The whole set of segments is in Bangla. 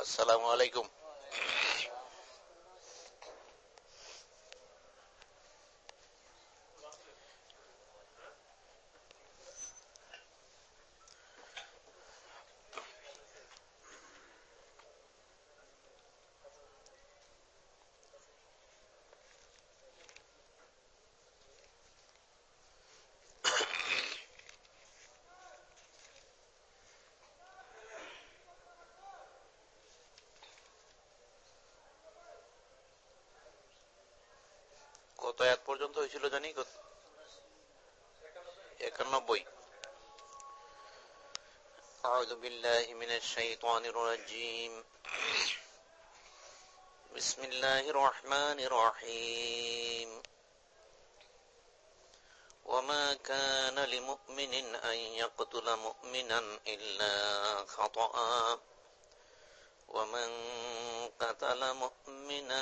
আসসালামু আলাইকুম। কত আয়াত পর্যন্ত হয়েছিল জানি একানব্বই أعوذ بالله من الشيطان الرجيم بسم الله الرحمن الرحيم وما كان لمؤمن أن يقتل مؤمنا إلا خطأ ومن قتل مؤمنا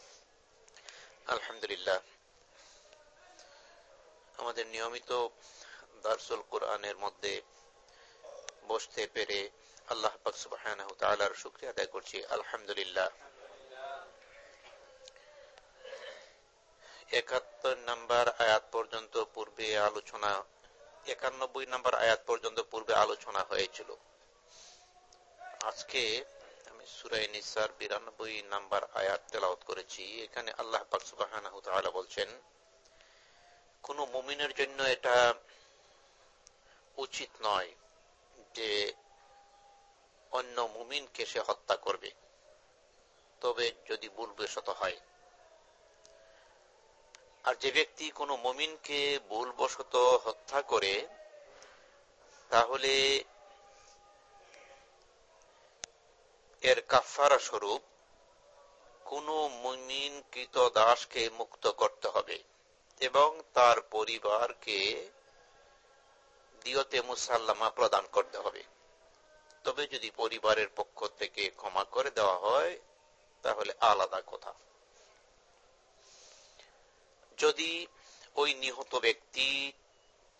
আলহামদুলিল্লাহ। আমাদের নিয়মিত দারসুল কোরআনের মধ্যে বসতে পেরে আল্লাহ পাকসুবাহার শুক্রিয়া আদায় করছি, আলহামদুলিল্লাহ। একাত্তর নাম্বার আয়াত পর্যন্ত পূর্বে আলোচনা, একানব্বই নাম্বার আয়াত পর্যন্ত পূর্বে আলোচনা হয়েছিল। আজকে আমি সুরাই নিসার বিরানব্বই নাম্বার আয়াত তেলাওত করেছি। এখানে আল্লাহ পাক সুবাহ বলছেন, কোন মুমিনের জন্য এটা উচিত নয় যে অন্য মুমিনকে সে হত্যা করবে। তবে যদি ভুলবশত হয়। আর যে ব্যক্তি কোনো মমিনকে ভুলবশত হত্যা করে, তাহলে এর কাফারা স্বরূপ, কোন মুমিন কৃত দাসকে মুক্ত করতে হবে এবং তার পরিবারকে দিয়তে মুসাল্লামা প্রদান করতে হবে। তবে যদি পরিবারের পক্ষ থেকে ক্ষমা করে দেওয়া হয়, তাহলে আলাদা কথা। যদি ওই নিহত ব্যক্তি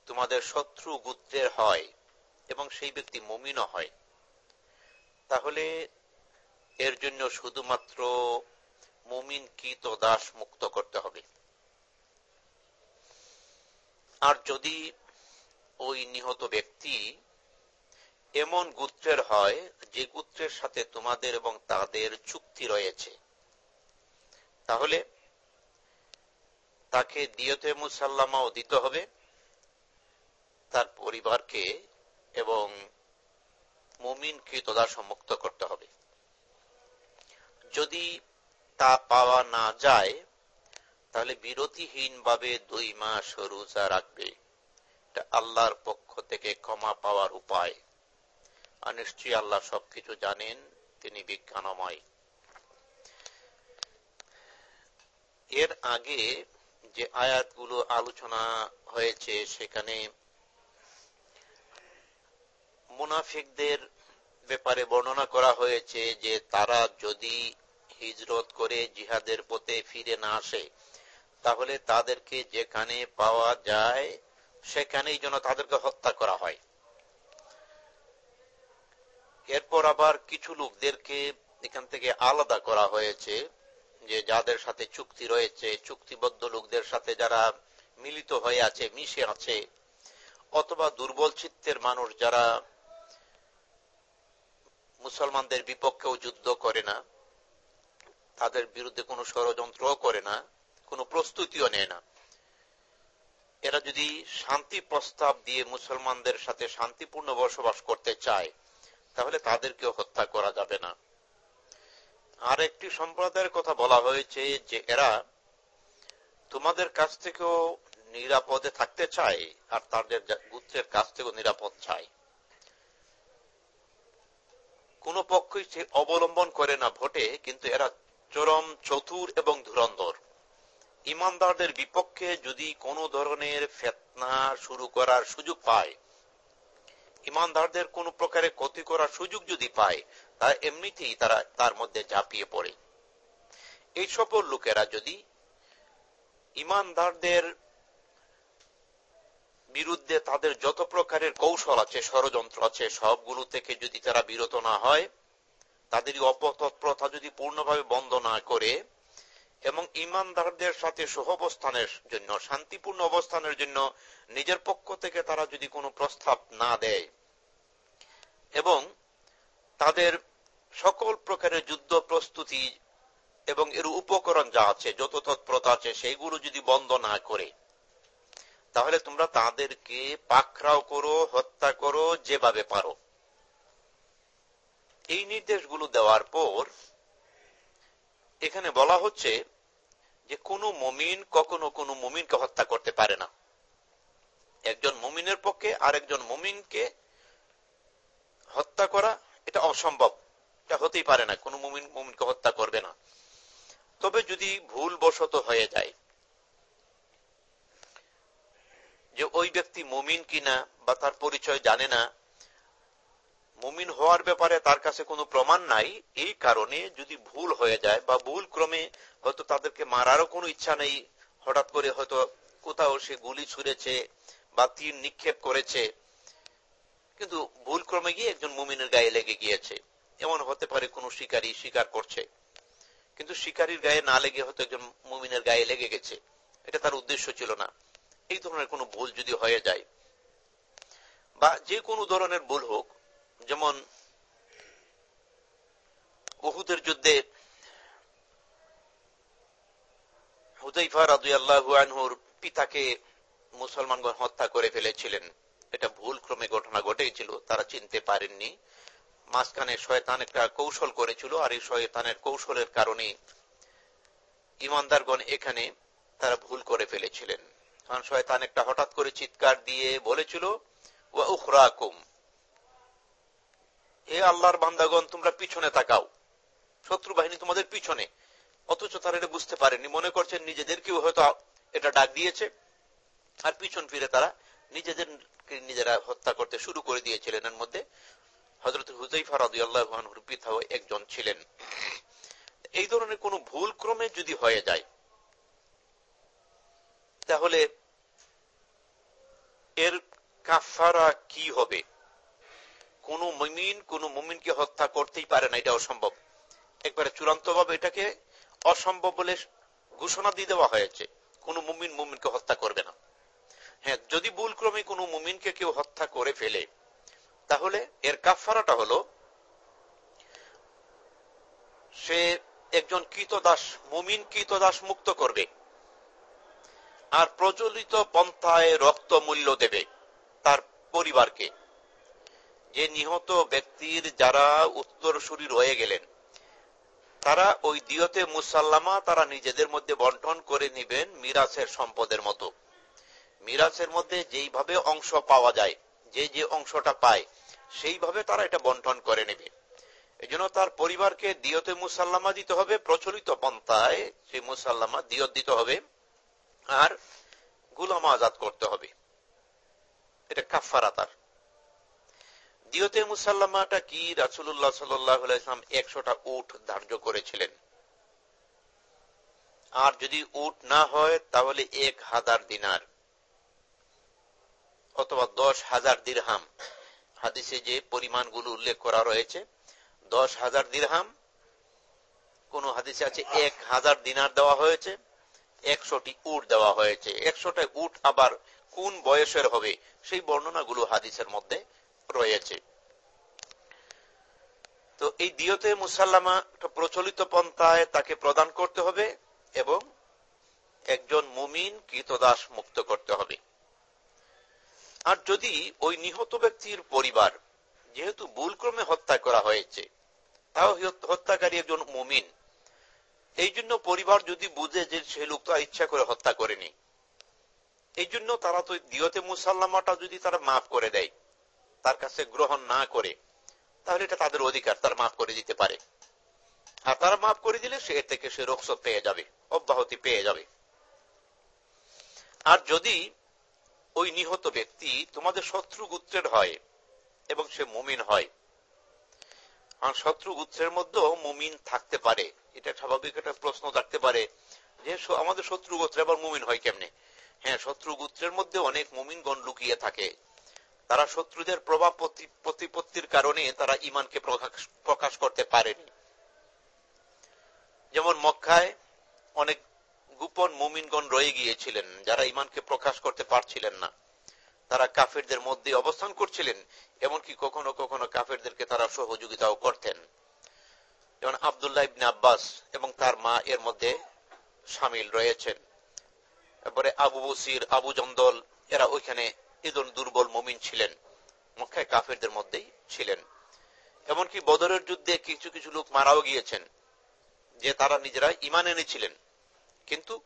তোমাদের শত্রু গুত্রের হয় এবং সেই ব্যক্তি মমিনও হয়, তাহলে এর জন্য শুধুমাত্র মুমিন কৃত দাস মুক্ত করতে হবে। আর যদি ওই নিহত ব্যক্তি এমন গুত্রের হয়, যে গুত্রের সাথে তোমাদের এবং তাদের চুক্তি রয়েছে, তাহলে তাকে দিয়তে মুসাল্লামাও দিতে হবে, তার পরিবারকে এবং মুমিনকে তদাস মুক্ত করতে হবে। যদি তা পাওয়া না যায়, তাহলে বিরতিহীন ভাবে দুই মাস রোজা রাখবে। এটা আল্লাহর পক্ষ থেকে ক্ষমা পাওয়ার উপায়। আর নিশ্চয়ই আল্লাহ সবকিছু জানেন, তিনি বিজ্ঞানময়। এর আগে যে আয়াতগুলো আলোচনা হয়েছে, সেখানে মুনাফিকদের ব্যাপারে বর্ণনা করা হয়েছে যে তারা যদি হিজরত করে জিহাদের পথে ফিরে না আসে, তাহলে তাদেরকে যেখানে পাওয়া যায়, সেখানেই যেন তাদেরকে হত্যা করা হয়। এরপর আবার কিছু লোকদেরকে এখান থেকে আলাদা করা হয়েছে, যে যাদের সাথে চুক্তি রয়েছে, চুক্তিবদ্ধ লোকদের সাথে যারা মিলিত হয়ে আছে, মিশে আছে, অথবা দুর্বল চিত্তের মানুষ যারা মুসলমানদের বিপক্ষেও যুদ্ধ করে না তাদের বিরুদ্ধে কোনো ষড়যন্ত্র করে না, কোনো প্রস্তুতিও নেয় না। এরা যদি শান্তি প্রস্তাব দিয়ে মুসলমানদের সাথে শান্তিপূর্ণ বসবাস করতে চায়, তাহলে তাদেরকেও হত্যা করা যাবে না। আর একটি সম্প্রদায়ের কথা বলা হয়েছে যে এরা তোমাদের কাছ থেকেও নিরাপদে থাকতে চায় আর তাদের গুত্রের কাছ থেকেও নিরাপদ চায়। কোন পক্ষই সে অবলম্বন করে না ভোটে, কিন্তু এরা চরম চতুর এবং ধুরন্ধর। ইমানদারদের বিপক্ষে যদি কোনো ধরনের ফেতনা শুরু করার সুযোগ পায়, ইমানদারদের কোন প্রকারে ক্ষতি করার সুযোগ যদি পায়, তা এমনিতেই তারা তার মধ্যে ঝাঁপিয়ে পড়ে। এই সকল লোকেরা যদি ইমানদারদের বিরুদ্ধে তাদের যত প্রকারের কৌশল আছে, ষড়যন্ত্র আছে, সবগুলো থেকে যদি তারা বিরত না হয় তাদের অপতৎপরতা যদি পূর্ণভাবে বন্ধ না করে এবং ইমানদারদের সাথে সহবস্থানের জন্য, শান্তিপূর্ণ অবস্থানের জন্য নিজের পক্ষ থেকে তারা যদি কোনো প্রস্তাব না দেয় এবং তাদের সকল প্রকারের যুদ্ধ প্রস্তুতি এবং এর উপকরণ যা আছে, যত তৎপরতা আছে সেইগুলো যদি বন্ধ না করে, তাহলে তোমরা তাদেরকে পাকড়াও করো, হত্যা করো, যেভাবে পারো। এই নির্দেশগুলো দেওয়ার পর, এখানে বলা হচ্ছে যে কোনো মমিন কখনো কোনো মমিনকে হত্যা করতে পারে না। একজন মমিনের পক্ষে আরেকজন মমিনকে হত্যা করা এটা অসম্ভব। এটা হতেই পারে না, কোনো মুমিন মুমিনকে হত্যা করবে না। তবে যদি ভুল বশত হয়ে যায় যে ওই ব্যক্তি মুমিন কিনা বা তার পরিচয় জানে না মুমিন হওয়ার ব্যাপারে তার কাছে কোনো প্রমাণ নাই। এই কারণে যদি ভুল হয়ে যায় বা ভুল ক্রমে হয়তো তাদেরকে মারারও কোনো ইচ্ছা নেই, হঠাৎ করে হয়তো কোথাও সে গুলি ছুঁড়েছে বা তীর নিক্ষেপ করেছে, কিন্তু ভুল ক্রমে গিয়ে একজন মুমিনের গায়ে লেগে গিয়েছে। এমন হতে পারে কোন শিকারী শিকার করছে, কিন্তু শিকারীর গায়ে না লেগে হয়তো একজন মুমিনের গায়ে লেগে গেছে। এটা তার উদ্দেশ্য ছিল না। এই ধরনের কোনো ভুল যদি হয়ে যায় বা যে কোনো ধরনের ভুল হোক যেমন বহুদের যুদ্ধে হুদাইফা রাজু আল্লাহুর পিতাকে মুসলমানগণ হত্যা করে ফেলেছিলেন। এটা ভুল ক্রমে ঘটনা ঘটেছিল, তারা চিনতে পারেননি। মাঝখানে শয়তান একটা কৌশল করেছিল, আর এই শয়তানের কৌশলের কারণে ইমানদারগণ এখানে তারা ভুল করে ফেলেছিলেন। কারণ শয়তান একটা হঠাৎ করে চিৎকার দিয়ে বলেছিল হে আল্লাহর বান্দাগণ, তোমরা পিছনে তাকাও। শত্রু বাহিনী তোমাদের পিছনে। অথচ তারা এটা বুঝতে পারেনি। মনে করছেন নিজেদেরকেও হয়তো এটা ডাক দিয়েছে, আর পিছন ফিরে তারা নিজেদের নিজেরা হত্যা করতে শুরু করে দিয়েছিলেন এর মধ্যে। হজরত হুজাইফা রাদু আল্লাহর একজন ছিলেন। এই ধরনের কোন ভুল ক্রমে যদি হয়ে যায়, তাহলে এর কাফারা কি হবে? কোন মুমিন, কোন মুমিনকে হত্যা করতেই পারে না, এটা অসম্ভব। একবারে চূড়ান্ত ভাবে এটাকে অসম্ভব বলে ঘোষণা দিয়ে দেওয়া হয়েছে। কোন মুমিন মুমিনকে হত্যা করবে না। হ্যাঁ যদি ভুল ক্রমে কোনো মুমিনকে কেউ হত্যা করে ফেলে, তাহলে এর কাফারাটা হলো, সে একজন কৃতদাস মুমিন কৃতদাস মুক্ত করবে আর প্রচলিত পন্থায় রক্ত মূল্য দেবে তার পরিবারকে। যে নিহত ব্যক্তির যারা উত্তরসূরি রয়ে গেলেন, তারা ওই দিয়তে মুসাল্লামা তারা নিজেদের মধ্যে বন্টন করে নিবেন মিরাসের সম্পদের মতো। মিরাসের মধ্যে যেইভাবে অংশ পাওয়া যায়, যে যে অংশটা পায়, সেইভাবে তারা এটা বন্টন করে নেবে। এই জন্য তার পরিবারকে দিয়তে মুসাল্লামা দিতে হবে, প্রচলিত পন্থায় সেই মুসাল্লামা দিয়ত দিতে হবে, আর গুলামা আজাদ করতে হবে। এটা কাফারা তার। দিয়তে মুসাল্লামাটা কি রাসুল্লাহ সাল্লাম একশোটা উঠ ধার্য করেছিলেন? আর যদি উট না হয়, তাহলে এক হাজার দিনার অথবা দশ হাজার দিরহাম। হাদিসে যে পরিমাণগুলো উল্লেখ করা রয়েছে, দশ হাজার দিরহাম, কোন হাদিসে আছে এক হাজার দিনার দেওয়া হয়েছে, একশোটি উট দেওয়া হয়েছে। একশোটা উট আবার কোন বয়সের হবে, সেই বর্ণনাগুলো হাদিসের মধ্যে রয়েছে। তো এই দিয়তে মুসাল্লামা প্রচলিত পন্থায় তাকে প্রদান করতে হবে এবং একজন মুমিন কৃতদাস মুক্ত করতে হবে। আর যদি ওই নিহত ব্যক্তির পরিবার যেহেতু ভুলক্রমে হত্যা করা হয়েছে, তাও হত্যাকারী একজন মুমিন, এই জন্য পরিবার যদি বুঝে যে সে তো ইচ্ছা করে হত্যা করেনি, এই জন্য তারা তো দিয়তে মুসাল্লামাটা যদি তারা মাফ করে দেয় তার কাছে গ্রহণ না করে, তাহলে এটা তাদের অধিকার, তারা মাফ করে দিতে পারে। আর তারা মাফ করে দিলে সে থেকে সে রোকসত পেয়ে যাবে, অব্যাহতি পেয়ে যাবে। আর যদি ওই নিহত ব্যক্তি তোমাদের শত্রু গুত্রের হয় এবং সে মুমিন হয়, আর শত্রু গুত্রের মধ্যেও মুমিন থাকতে পারে, এটা স্বাভাবিক একটা প্রশ্ন থাকতে পারে, যে আমাদের শত্রু গোত্রে আবার মুমিন হয় কেমনে? হ্যাঁ শত্রু গুত্রের মধ্যে অনেক মুমিনগণ লুকিয়ে থাকে। তারা শত্রুদের প্রভাব প্রতিপত্তির কারণে তারা ইমানকে প্রকাশ করতে পারেনি। যেমন মক্কায় অনেক গোপন মুমিনগণ রয়ে গিয়েছিলেন, যারা ইমানকে প্রকাশ করতে পারছিলেন না। তারা কাফেরদের মধ্যে অবস্থান করছিলেন, এমনকি কখনো কখনো কাফেরদেরকে তারা সহযোগিতাও করতেন। যেমন আবদুল্লাহ ইবনে আব্বাস এবং তার মা এর মধ্যে সামিল রয়েছেন। তারপরে আবু বসির, আবু জন্দল, এরা ওইখানে ইদন দুর্বল মমিন ছিলেন। মক্কায় কাফেরদের মধ্যেই ছিলেন। এমনকি বদরের যুদ্ধে কিছু কিছু লোক মারাও গিয়েছেন, যে তারা নিজেরা ইমান এনেছিলেন। কিন্তু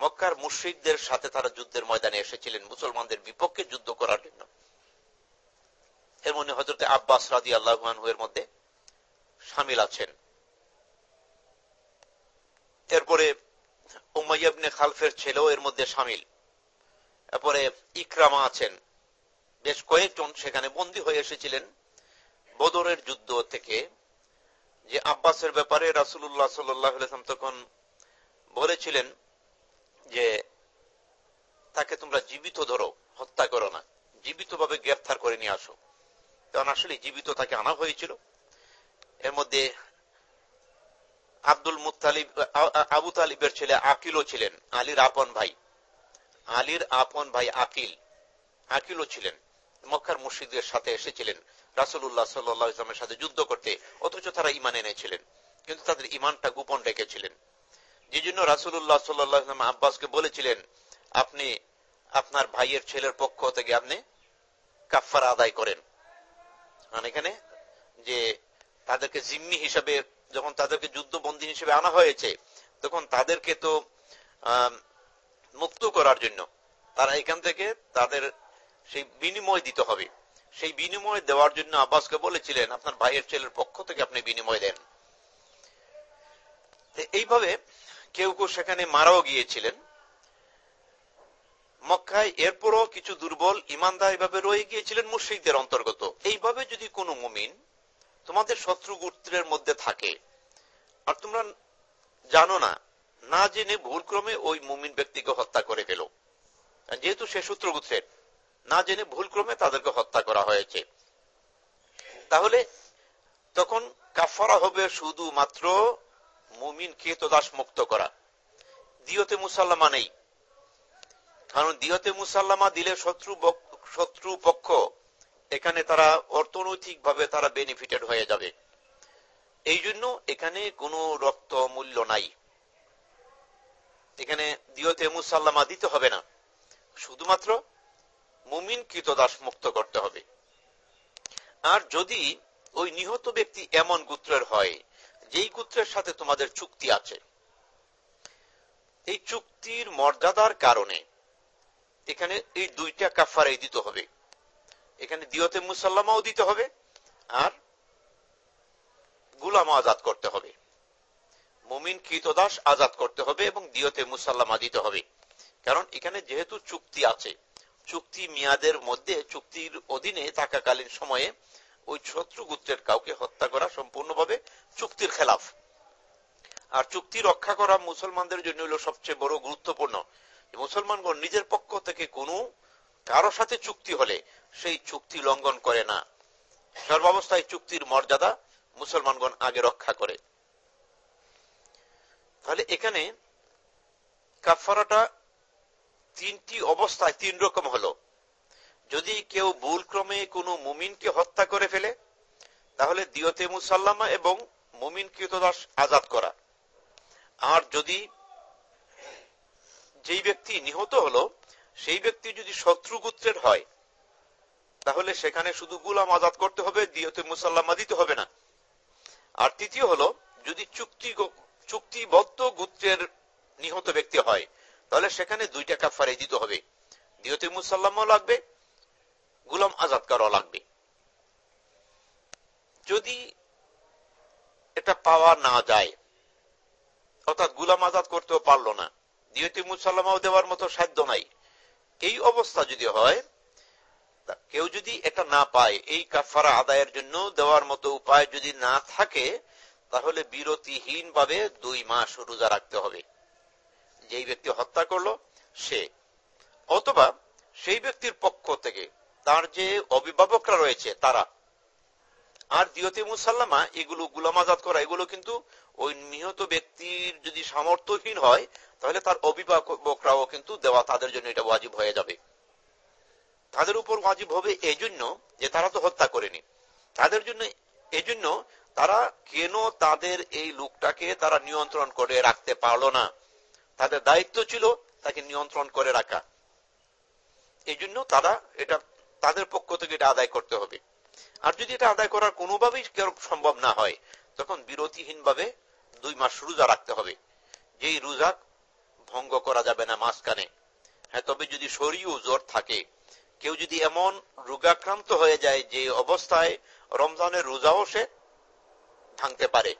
মক্কার মুশ্রিকদের সাথে তারা যুদ্ধের ময়দানে এসেছিলেন, মুসলমানদের বিপক্ষে যুদ্ধ করার জন্য। এর মধ্যে হজরত আব্বাস রাজি আল্লাহের মধ্যে সামিল আছেন। এরপরে উমাইয়াবনে খালফের ছেলেও এর মধ্যে সামিল। এরপরে ইকরামা আছেন। বেশ কয়েকজন সেখানে বন্দী হয়ে এসেছিলেন বদরের যুদ্ধ থেকে। যে আব্বাসের ব্যাপারে রাসুল্লাহ সাল্লাম তখন বলেছিলেন যে, তাকে তোমরা জীবিত ধরো, হত্যা করো না। জীবিত ভাবে গ্রেফতার করে নিয়ে আসো। কারণ আসলে জীবিত তাকে আনা হয়েছিল। এর মধ্যে আব্দুল মুতালিব আবু তালিবের ছেলে আকিলও ছিলেন, আলীর আপন ভাই। আলীর আপন ভাই আকিল। আকিলও ছিলেন। মক্কার মুর্শিদের সাথে এসেছিলেন। রাসুল্লাহ সাল্লাহ ইসলামের সাথে যুদ্ধ করতে। অথচ তারা ইমান এনেছিলেন। কিন্তু তাদের ইমানটা গোপন রেখেছিলেন। যে জন্য রাসুল্লাহ সাল্লাম আব্বাসকে বলেছিলেন, আপনি আপনার ভাইয়ের ছেলের পক্ষ থেকে আপনি কাফার আদায় করেন। এখানে যে তাদেরকে জিম্মি হিসাবে, যখন তাদেরকে যুদ্ধবন্দী হিসেবে আনা হয়েছে, তখন তাদেরকে তো মুক্ত করার জন্য তারা এখান থেকে তাদের সেই বিনিময় দিতে হবে। সেই বিনিময় দেওয়ার জন্য আব্বাসকে বলেছিলেন, আপনার ভাইয়ের ছেলের পক্ষ থেকে আপনি বিনিময় দেন। এইভাবে কেউ কেউ সেখানে মারাও গিয়েছিলেন। মক্কায় এরপরও কিছু দুর্বল ইমানদার এভাবে রয়ে গিয়েছিলেন মুর্শিকদের অন্তর্গত। এইভাবে যদি কোনো মুমিন তোমাদের শত্রু গোত্রের মধ্যে থাকে, আর তোমরা জানো না না জেনে ভুলক্রমে ওই মুমিন ব্যক্তিকে হত্যা করে ফেল। যেহেতু সে শত্রু গোত্রের, না জেনে ভুলক্রমে তাদেরকে হত্যা করা হয়েছে। তাহলে তখন কাফারা হবে শুধুমাত্র মুমিন দাস মুক্ত করা। দিয়তে মুসাল্লামা নেই। কারণ দিয়তে মুসাল্লামা দিলে শত্রু শত্রু পক্ষ, এখানে তারা অর্থনৈতিক ভাবে তারা বেনিফিটেড হয়ে যাবে। এই জন্য এখানে কোনো রক্ত মূল্য নাই। এখানে দিয়তে মুসাল্লামা দিতে হবে না। শুধুমাত্র মুমিন কৃতদাস মুক্ত করতে হবে। আর যদি ওই নিহত ব্যক্তি এমন গুত্রের হয়, যেই গুত্রের সাথে তোমাদের চুক্তি আছে, এই চুক্তির মর্যাদার কারণে এখানে এই দুইটা কাফারাই দিতে হবে। এখানে দিয়তে মুসাল্লামাও দিতে হবে, আর গুলাম আজাদ করতে হবে। মুমিন কৃতদাস আজাদ করতে হবে এবং দিয়তে মুসাল্লামা দিতে হবে। কারণ এখানে যেহেতু চুক্তি আছে, চুক্তি মেয়াদের মধ্যে, চুক্তির অধীনে থাকাকালীন সময়ে ওই শত্রু গুত্রের কাউকে হত্যা করা সম্পূর্ণভাবে চুক্তির খেলাফ। আর চুক্তি রক্ষা করা মুসলমানদের জন্য হলো সবচেয়ে বড় গুরুত্বপূর্ণ। মুসলমানগণ নিজের পক্ষ থেকে কোনো কারও সাথে চুক্তি হলে সেই চুক্তি লঙ্ঘন করে না। সর্বাবস্থায় চুক্তির মর্যাদা মুসলমানগণ আগে রক্ষা করে। তাহলে এখানে কাফারাটা তিনটি অবস্থায় তিন রকম হলো। যদি কেউ ভুল ক্রমে কোনো মুমিনকে হত্যা করে ফেলে, তাহলে দিয়তে মুসাল্লামা এবং মুমিন কৃতদাস আজাদ করা। আর যদি যেই ব্যক্তি নিহত হলো, সেই ব্যক্তি যদি শত্রু গুত্রের হয়, তাহলে সেখানে শুধু গুলাম আজাদ করতে হবে, দিয়তে মুসাল্লামা দিতে হবে না। আর তৃতীয় হলো, যদি চুক্তি চুক্তিবদ্ধ গুত্রের নিহত ব্যক্তি হয়, তাহলে সেখানে দুইটা কাফারে দিতে হবে। দিয়তে মুসাল্লামও লাগবে, গুলাম আজাদ করা লাগবে। যদি এটা পাওয়া না যায়, অর্থাৎ গুলাম আজাদ করতেও পারল না দিয়তে মুসাল্লামাও দেওয়ার মতো সাধ্য নাই। এই অবস্থা যদি হয় কেউ যদি এটা না পায়, এই কাফারা আদায়ের জন্য দেওয়ার মতো উপায় যদি না থাকে তাহলে বিরতিহীন ভাবে দুই মাস রোজা রাখতে হবে। যেই ব্যক্তি হত্যা করল, সে। অথবা সেই ব্যক্তির পক্ষ থেকে তার যে অভিভাবকরা রয়েছে, তারা। আর দিয়তে মুসাল্লামা, এগুলো গুলামাজাদ করা, এগুলো কিন্তু ওই নিহত ব্যক্তির যদি সামর্থ্যহীন হয়, তাহলে তার অভিভাবকরাও কিন্তু দেওয়া, তাদের জন্য এটা ওয়াজিব হয়ে যাবে। তাদের উপর ওয়াজিব হবে এই জন্য যে তারা তো হত্যা করেনি। তাদের জন্য এই জন্য তারা কেন তাদের এই লোকটাকে তারা নিয়ন্ত্রণ করে রাখতে পারল না? তাদের দায়িত্ব ছিল তাকে নিয়ন্ত্রণ করে রাখা। এই জন্য তারা এটা তাদের পক্ষ থেকে এটা আদায় করতে হবে। আর যদি এটা আদায় করার কোনোভাবেই সম্ভব না হয়, তখন বিরতিহীন ভাবে দুই মাস রোজা রাখতে হবে। যেই রোজা ভঙ্গ করা যাবে না মাঝখানে। হ্যাঁ তবে যদি শরীয় জোর থাকে, কেউ যদি এমন রোগাক্রান্ত হয়ে যায় যে অবস্থায় রমজানের রোজাও সে ভাঙতে পারে।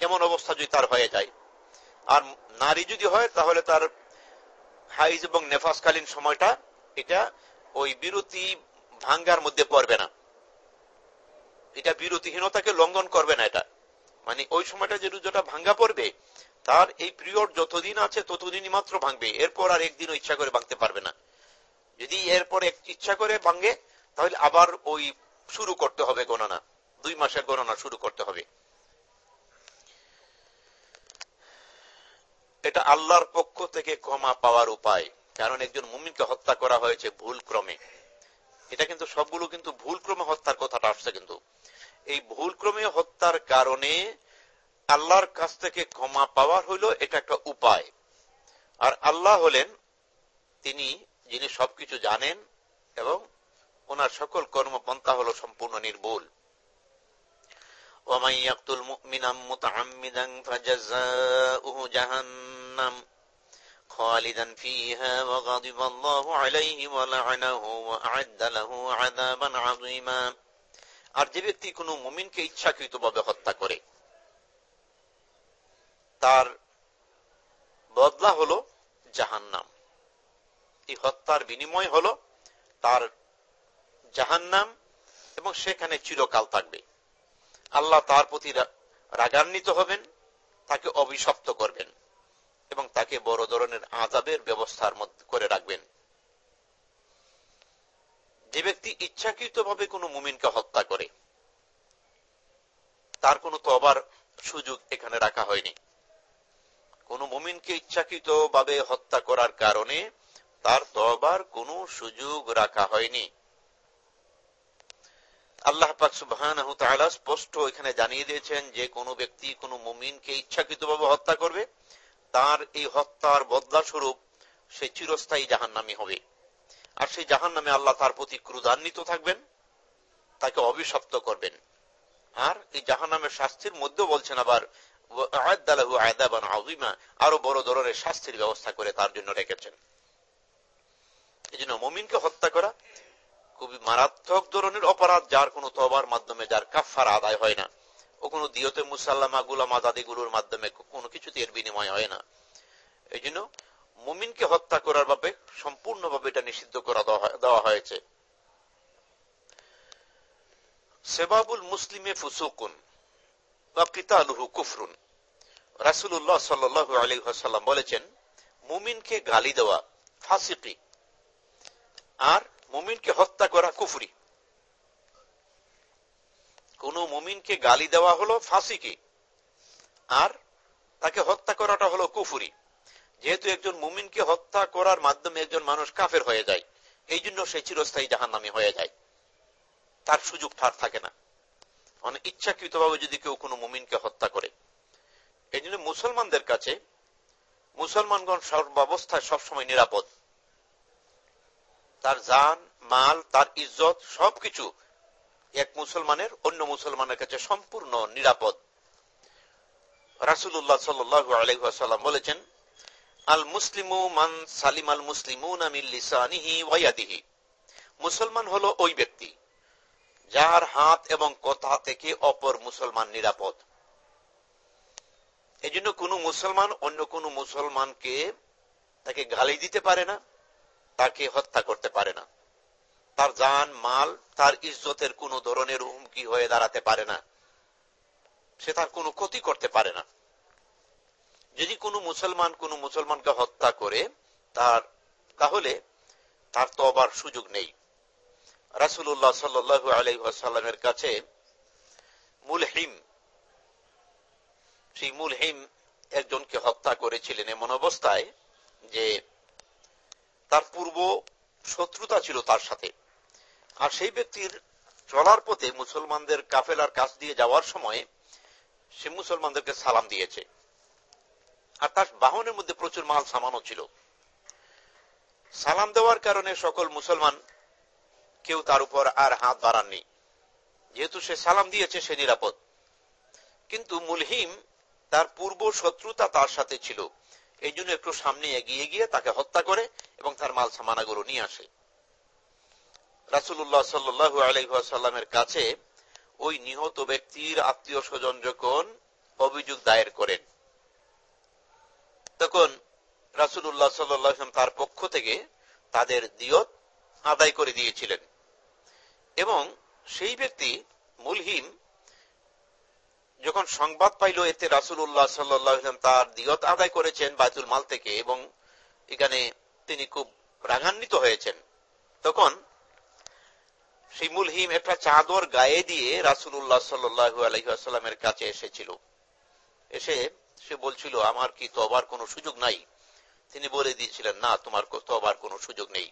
এমন অবস্থা যদি তার হয়ে যায়। আর নারী যদি হয়, তাহলে তার হাইজ এবং নেফাসকালীন সময়টা এটা ওই বিরতি ভাঙ্গার মধ্যে পড়বে না। এটা বিরতিহীনতাকে লঙ্ঘন করবে না এটা। মানে ওই সময়টা যে রুজোটা ভাঙ্গা পড়বে, তার এই পিরিয়ড যতদিন আছে, ততদিনই মাত্র ভাঙবে। এরপর আর একদিনও ইচ্ছা করে ভাঙতে পারবে না। যদি এরপর ইচ্ছা করে ভাঙ্গে তাহলে আবার ওই শুরু করতে হবে গণনা। দুই মাসের গণনা শুরু করতে হবে। এটা আল্লাহর পক্ষ থেকে ক্ষমা পাওয়ার উপায়। কারণ একজন মুমিনকে হত্যা করা হয়েছে ভুল ক্রমে এটা কিন্তু সবগুলো কিন্তু ভুল ক্রমে হত্যার কথাটা আসছে কিন্তু। এই ভুল ক্রমে হত্যার কারণে আল্লাহর কাছ থেকে ক্ষমা পাওয়ার হইল এটা একটা উপায়। আর আল্লাহ হলেন তিনি, যিনি সবকিছু জানেন এবং ওনার সকল কর্মপন্থা হলো সম্পূর্ণ নির্ভুল। ومن يقتل مؤمنا متعمدا فجزاؤه جهنم خالدا فيها وغضب الله عليه ولعنه وأعد له عذابا عظيما আর যে ব্যক্তি কোনো মুমিনকে ইচ্ছাকৃতভাবে হত্যা করে তার বদলা হলো জাহান্নাম এই হত্যার বিনিময় হলো তার জাহান্নাম এবং সেখানে চিরকাল থাকবে আল্লাহ তার প্রতি রাগান্বিত হবেন, তাকে অভিশপ্ত করবেন এবং তাকে বড় ধরনের আজাবের ব্যবস্থার মধ্যে করে রাখবেন। যে ব্যক্তি ইচ্ছাকৃত ভাবে কোনো মুমিনকে হত্যা করে, তার কোনো তবার সুযোগ এখানে রাখা হয়নি। কোন মুমিনকে ইচ্ছাকৃত ভাবে হত্যা করার কারণে তার তবার কোনো সুযোগ রাখা হয়নি। আল্লাহ পাক সুবাহ স্পষ্ট এখানে জানিয়ে দিয়েছেন যে কোনো ব্যক্তি কোনো মুমিনকে ইচ্ছাকৃতভাবে হত্যা করবে, তার এই হত্যার বদলা স্বরূপ সে চিরস্থায়ী জাহান নামে হবে। আর সেই জাহান নামে আল্লাহ তার প্রতি ক্রুধান্বিত থাকবেন, তাকে অভিশপ্ত করবেন। আর এই জাহান নামের শাস্তির মধ্যে বলছেন আবার আরও বড় ধরনের শাস্তির ব্যবস্থা করে তার জন্য রেখেছেন। এই জন্য মমিনকে হত্যা করা খুবই মারাত্মক ধরনের অপরাধ, যার কোনো তবার মাধ্যমে, যার কাফার আদায় হয় না। ও কোনো দিয়তে মুসাল্লামা, গুলাম আজাদি গুলোর মাধ্যমে কোনো কিছুতে এর বিনিময় হয় না। এই জন্য মুমিনকে হত্যা করার ভাবে, সম্পূর্ণভাবে এটা নিষিদ্ধ করা দেওয়া হয়েছে। সেবাবুল মুসলিমে ফুসুকুন বা কিতালুহু কুফরুন। রাসুল্লাহ সাল্লাহ আলী সাল্লাম বলেছেন, মুমিনকে গালি দেওয়া ফাসিকি। আর মুমিনকে হত্যা করা কুফরি। কোন মুমিনকে গালি দেওয়া হলো ফাঁসিকে, আর তাকে হত্যা করাটা হলো কুফুরি। যেহেতু একজন মুমিনকে হত্যা করার মাধ্যমে একজন মানুষ কাফের হয়ে যায়, এই জন্য সে চিরস্থায়ী জাহান নামে হয়ে যায়। তার সুযোগ ঠার থাকে না। মানে ইচ্ছাকৃতভাবে যদি কেউ কোনো মুমিনকে হত্যা করে। এই জন্য মুসলমানদের কাছে মুসলমানগণ সর্বাবস্থায় সবসময় নিরাপদ। তার জান, মাল, তার ইজ্জত, সবকিছু এক মুসলমানের, অন্য মুসলমানের কাছে সম্পূর্ণ নিরাপদ। রাসুল্লাহ সাল্লু আলহাম বলেছেন, আল মুসলিমু মান সালিম আল মুসলিমুন ওয়াইয়াদিহি মুসলমান হলো ওই ব্যক্তি, যার হাত এবং কথা থেকে অপর মুসলমান নিরাপদ। এই জন্য কোন মুসলমান অন্য কোন মুসলমানকে তাকে গালি দিতে পারে না। তাকে হত্যা করতে পারে না। তার জান, মাল, তার ইজ্জতের কোন ধরনের হুমকি হয়ে দাঁড়াতে পারে না। সে তার কোনো ক্ষতি করতে পারে না। যদি কোনো মুসলমান কোন মুসলমানকে হত্যা করে, তার, তাহলে তার তো আবার সুযোগ নেই। রাসুল্লাহ সাল্লু আলাইসাল্লামের কাছে মুলহিম, সেই মুলহিম একজনকে হত্যা করেছিলেন এমন অবস্থায় যে তার পূর্ব শত্রুতা ছিল তার সাথে। আর সেই ব্যক্তির চলার পথে মুসলমানদের কাফেলার কাছ দিয়ে যাওয়ার সময় সে মুসলমানদেরকে সালাম দিয়েছে। আর তার বাহনের মধ্যে প্রচুর মাল সামানো ছিল। সালাম দেওয়ার কারণে সকল মুসলমান কেউ তার উপর আর হাত বাড়াননি। যেহেতু সে সালাম দিয়েছে, সে নিরাপদ। কিন্তু মুলহিম তার পূর্ব শত্রুতা তার সাথে ছিল। এই জন্য একটু সামনে এগিয়ে গিয়ে তাকে হত্যা করে এবং তার মাল সামানাগুলো নিয়ে আসে। রাসুল্লাহ সাল্লু আলহামের কাছে ওই নিহত ব্যক্তির আত্মীয় স্বজন যখন অভিযোগ দায়ের করেন, তখন রাসুল্লাহ সাল্লাম তার পক্ষ থেকে তাদের দিয়ত আদায় করে দিয়েছিলেন। এবং সেই ব্যক্তি মুলহিম যখন সংবাদ পাইল এতে রাসুল্লাহ সাল্লাম তার দিয়ত আদায় করেছেন বায়তুল মাল থেকে এবং এখানে তিনি খুব রাগান্বিত হয়েছেন। তখন সেই মুলহিম একটা চাদর গায়ে দিয়ে রাসুল্লাহ সাল্লু আলহিহাস্লামের কাছে এসেছিল। এসে সে বলছিল, আমার কি তো আবার কোনো সুযোগ নাই? তিনি বলে দিয়েছিলেন, না, তোমার তো আবার কোনো সুযোগ নেই।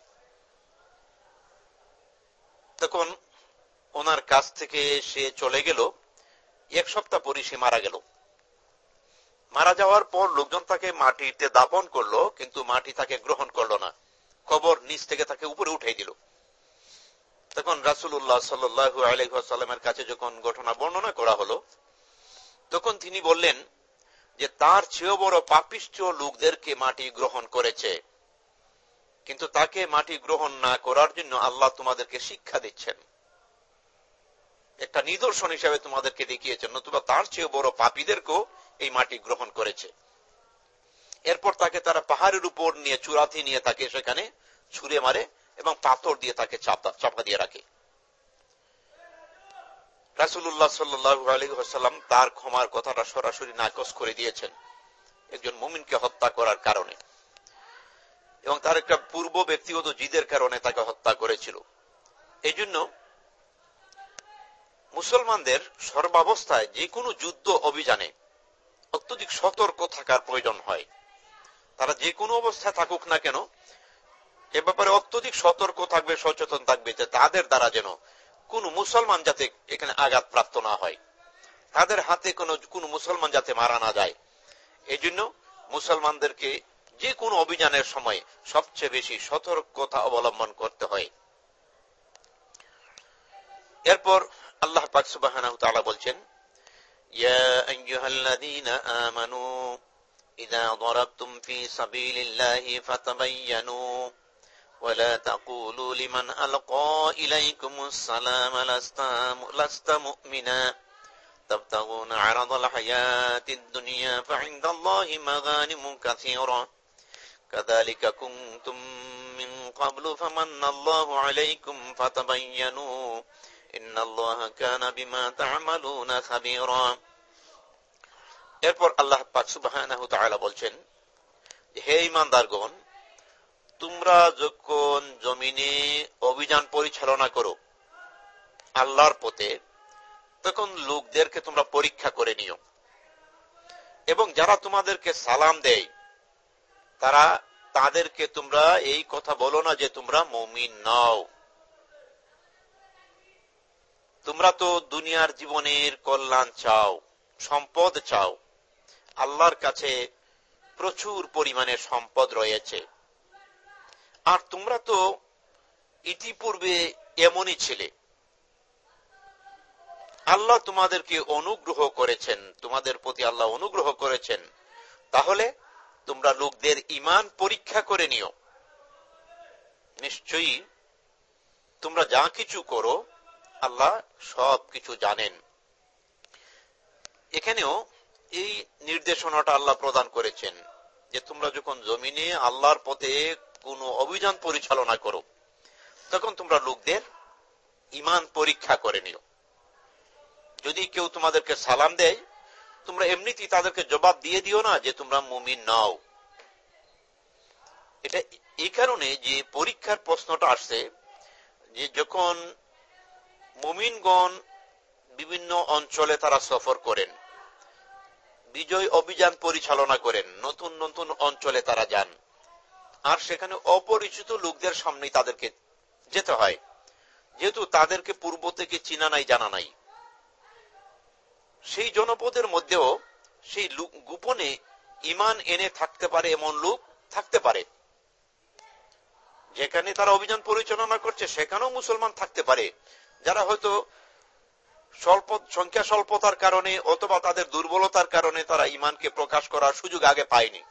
তখন ওনার কাছ থেকে সে চলে গেল। এক সপ্তাহ পরে সে মারা গেল। মারা যাওয়ার পর লোকজন তাকে মাটিতে দাপন করল, কিন্তু মাটি তাকে গ্রহণ করল না। খবর নিচ থেকে তাকে উপরে উঠাই দিল। তখন রাসুল্লাহ সাল্লু আলহামের কাছে যখন ঘটনা বর্ণনা করা হলো, তখন তিনি বললেন যে, তার চেয়েও বড় পাপিষ্ঠ লোকদেরকে মাটি গ্রহণ করেছে। কিন্তু তাকে মাটি গ্রহণ না করার জন্য আল্লাহ তোমাদেরকে শিক্ষা দিচ্ছেন। একটা নিদর্শন হিসাবে তোমাদেরকে দেখিয়েছেন নতুবা তার চেয়ে বড় পাপীদেরকেও এই মাটি গ্রহণ করেছে। এরপর তাকে তারা পাহাড়ের উপর নিয়ে চূড়াতে নিয়ে তাকে সেখানে ছুঁড়ে মারে এবং পাথর দিয়ে তাকে চাপা দিয়ে রাখে। রাসুল্লাহ সাল্লু আলহাম তার ক্ষমার কথাটা সরাসরি নাকচ করে দিয়েছেন একজন মুমিনকে হত্যা করার কারণে। এবং তার একটা পূর্ব ব্যক্তিগত জিদের কারণে তাকে হত্যা করেছিল। এই জন্য মুসলমানদের সর্বাবস্থায় যে কোনো যুদ্ধ অভিযানে অত্যধিক সতর্ক থাকার প্রয়োজন হয়। তারা যে কোনো অবস্থায় থাকুক না কেন, এ ব্যাপারে অত্যধিক সতর্ক থাকবে, সচেতন থাকবে যে তাদের দ্বারা যেন কোন মুসলমান যাতে এখানে আঘাত প্রাপ্ত না হয়। তাদের হাতে কোন কোন মুসলমান যাতে মারা না যায়। এই জন্য মুসলমানদেরকে যে কোনো অভিযানের সময় সবচেয়ে বেশি সতর্কতা অবলম্বন করতে হয়। এরপর আল্লাহ পাক সুবাহ বলছেন يا أيها الذين آمنوا إذا ضربتم في سبيل الله فتبينوا ولا تقولوا لمن ألقى إليكم السلام لست, لست مؤمنا تبتغون عرض الحياة الدنيا فعند الله مغانم كثيرة كذلك كنتم من قبل فمن الله عليكم فتبينوا এরপর আল্লাহ বলছেন হে ইমানদারগণ তোমরা যখন জমিনে অভিযান পরিচালনা করো আল্লাহর পথে, তখন লোকদেরকে তোমরা পরীক্ষা করে নিও। এবং যারা তোমাদেরকে সালাম দেয়, তারা তাদেরকে তোমরা এই কথা বলো না যে তোমরা মমিন নাও। তোমরা তো দুনিয়ার জীবনের কল্যাণ চাও, সম্পদ চাও। আল্লাহর কাছে প্রচুর পরিমাণে সম্পদ রয়েছে। আর তোমরা তো ইতিপূর্বে এমনই ছিলে। আল্লাহ তোমাদেরকে অনুগ্রহ করেছেন, তোমাদের প্রতি আল্লাহ অনুগ্রহ করেছেন। তাহলে তোমরা লোকদের ইমান পরীক্ষা করে নিও। নিশ্চয়ই তোমরা যা কিছু করো আল্লাহ সব কিছু জানেন। এখানেও এই নির্দেশনাটা আল্লাহ প্রদান করেছেন যে তোমরা যখন জমিনে আল্লাহর পথে কোন অভিযান পরিচালনা করো, তখন তোমরা লোকদের ইমান পরীক্ষা করে নিও। যদি কেউ তোমাদেরকে সালাম দেয়, তোমরা এমনিতেই তাদেরকে জবাব দিয়ে দিও না যে তোমরা মুমিন নাও। এটা এই কারণে যে পরীক্ষার প্রশ্নটা আসছে, যে যখন মুমিনগণ বিভিন্ন অঞ্চলে তারা সফর করেন। বিজয় অভিযান পরিচালনা করেন, নতুন নতুন অঞ্চলে তারা যান। আর সেখানে অপরিচিত লোকদের সামনে তাদেরকে যেতে হয়। যেহেতু তাদেরকে পূর্ব থেকে চিনা নাই, জানা নাই। সেই জনপদের মধ্যেও সেই গোপনে ইমান এনে থাকতে পারে এমন লোক থাকতে পারে। যেখানে তারা অভিযান পরিচালনা করছে, সেখানেও মুসলমান থাকতে পারে। যারা হয়তো স্বল্প সংখ্যা স্বল্পতার কারণে অথবা তাদের দুর্বলতার কারণে তারা ইমানকে প্রকাশ করার সুযোগ আগে পায়নি।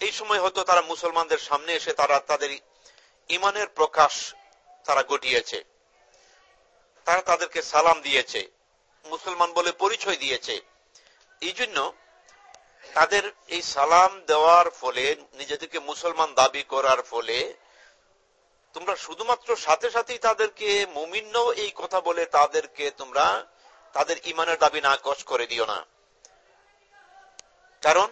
এই সময় হয়তো তারা মুসলমানদের সামনে এসে তারা তাদের ইমানের প্রকাশ তারা ঘটিয়েছে। তারা তাদেরকে সালাম দিয়েছে, মুসলমান বলে পরিচয় দিয়েছে। এই জন্য তাদের এই সালাম দেওয়ার ফলে, নিজেদেরকে মুসলমান দাবি করার ফলে তোমরা শুধুমাত্র সাথে সাথেই তাদেরকে মুমিন্ন এই কথা বলে তাদেরকে তোমরা তাদের ইমানের দাবি না কষ করে দিও না। কারণ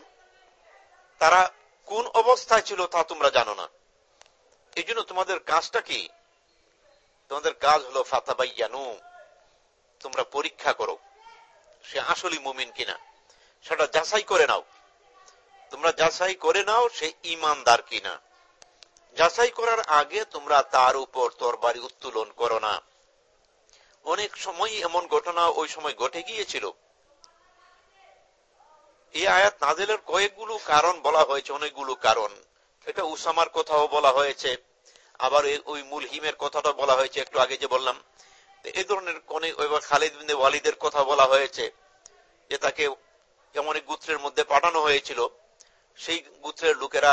তারা কোন অবস্থায় ছিল তা তোমরা জানো না। এই জন্য তোমাদের কাজটা কি? তোমাদের কাজ হলো, ফাতাবাইয়ানু, তোমরা পরীক্ষা করো, সে আসলে মুমিন কিনা। সেটা যাচাই করে নাও। তোমরা যাচাই করে নাও সে ইমানদার কিনা। যাচাই করার আগে তোমরা তার উপর তরবারি উত্তোলন করো না। অনেক সময় এমন ঘটনা ওই সময় ঘটে গিয়েছিল। এই আয়াত নাজেলের কয়েকগুলো কারণ বলা হয়েছে, অনেকগুলো কারণ। এটা উসামার কথাও বলা হয়েছে, আবার ওই মূল হিমের কথাটা বলা হয়েছে, একটু আগে যে বললাম। এই ধরনের অনেক ওয়ালিদের কথা বলা হয়েছে, যে তাকে এমন গুত্রের মধ্যে পাঠানো হয়েছিল। সেই গুত্রের লোকেরা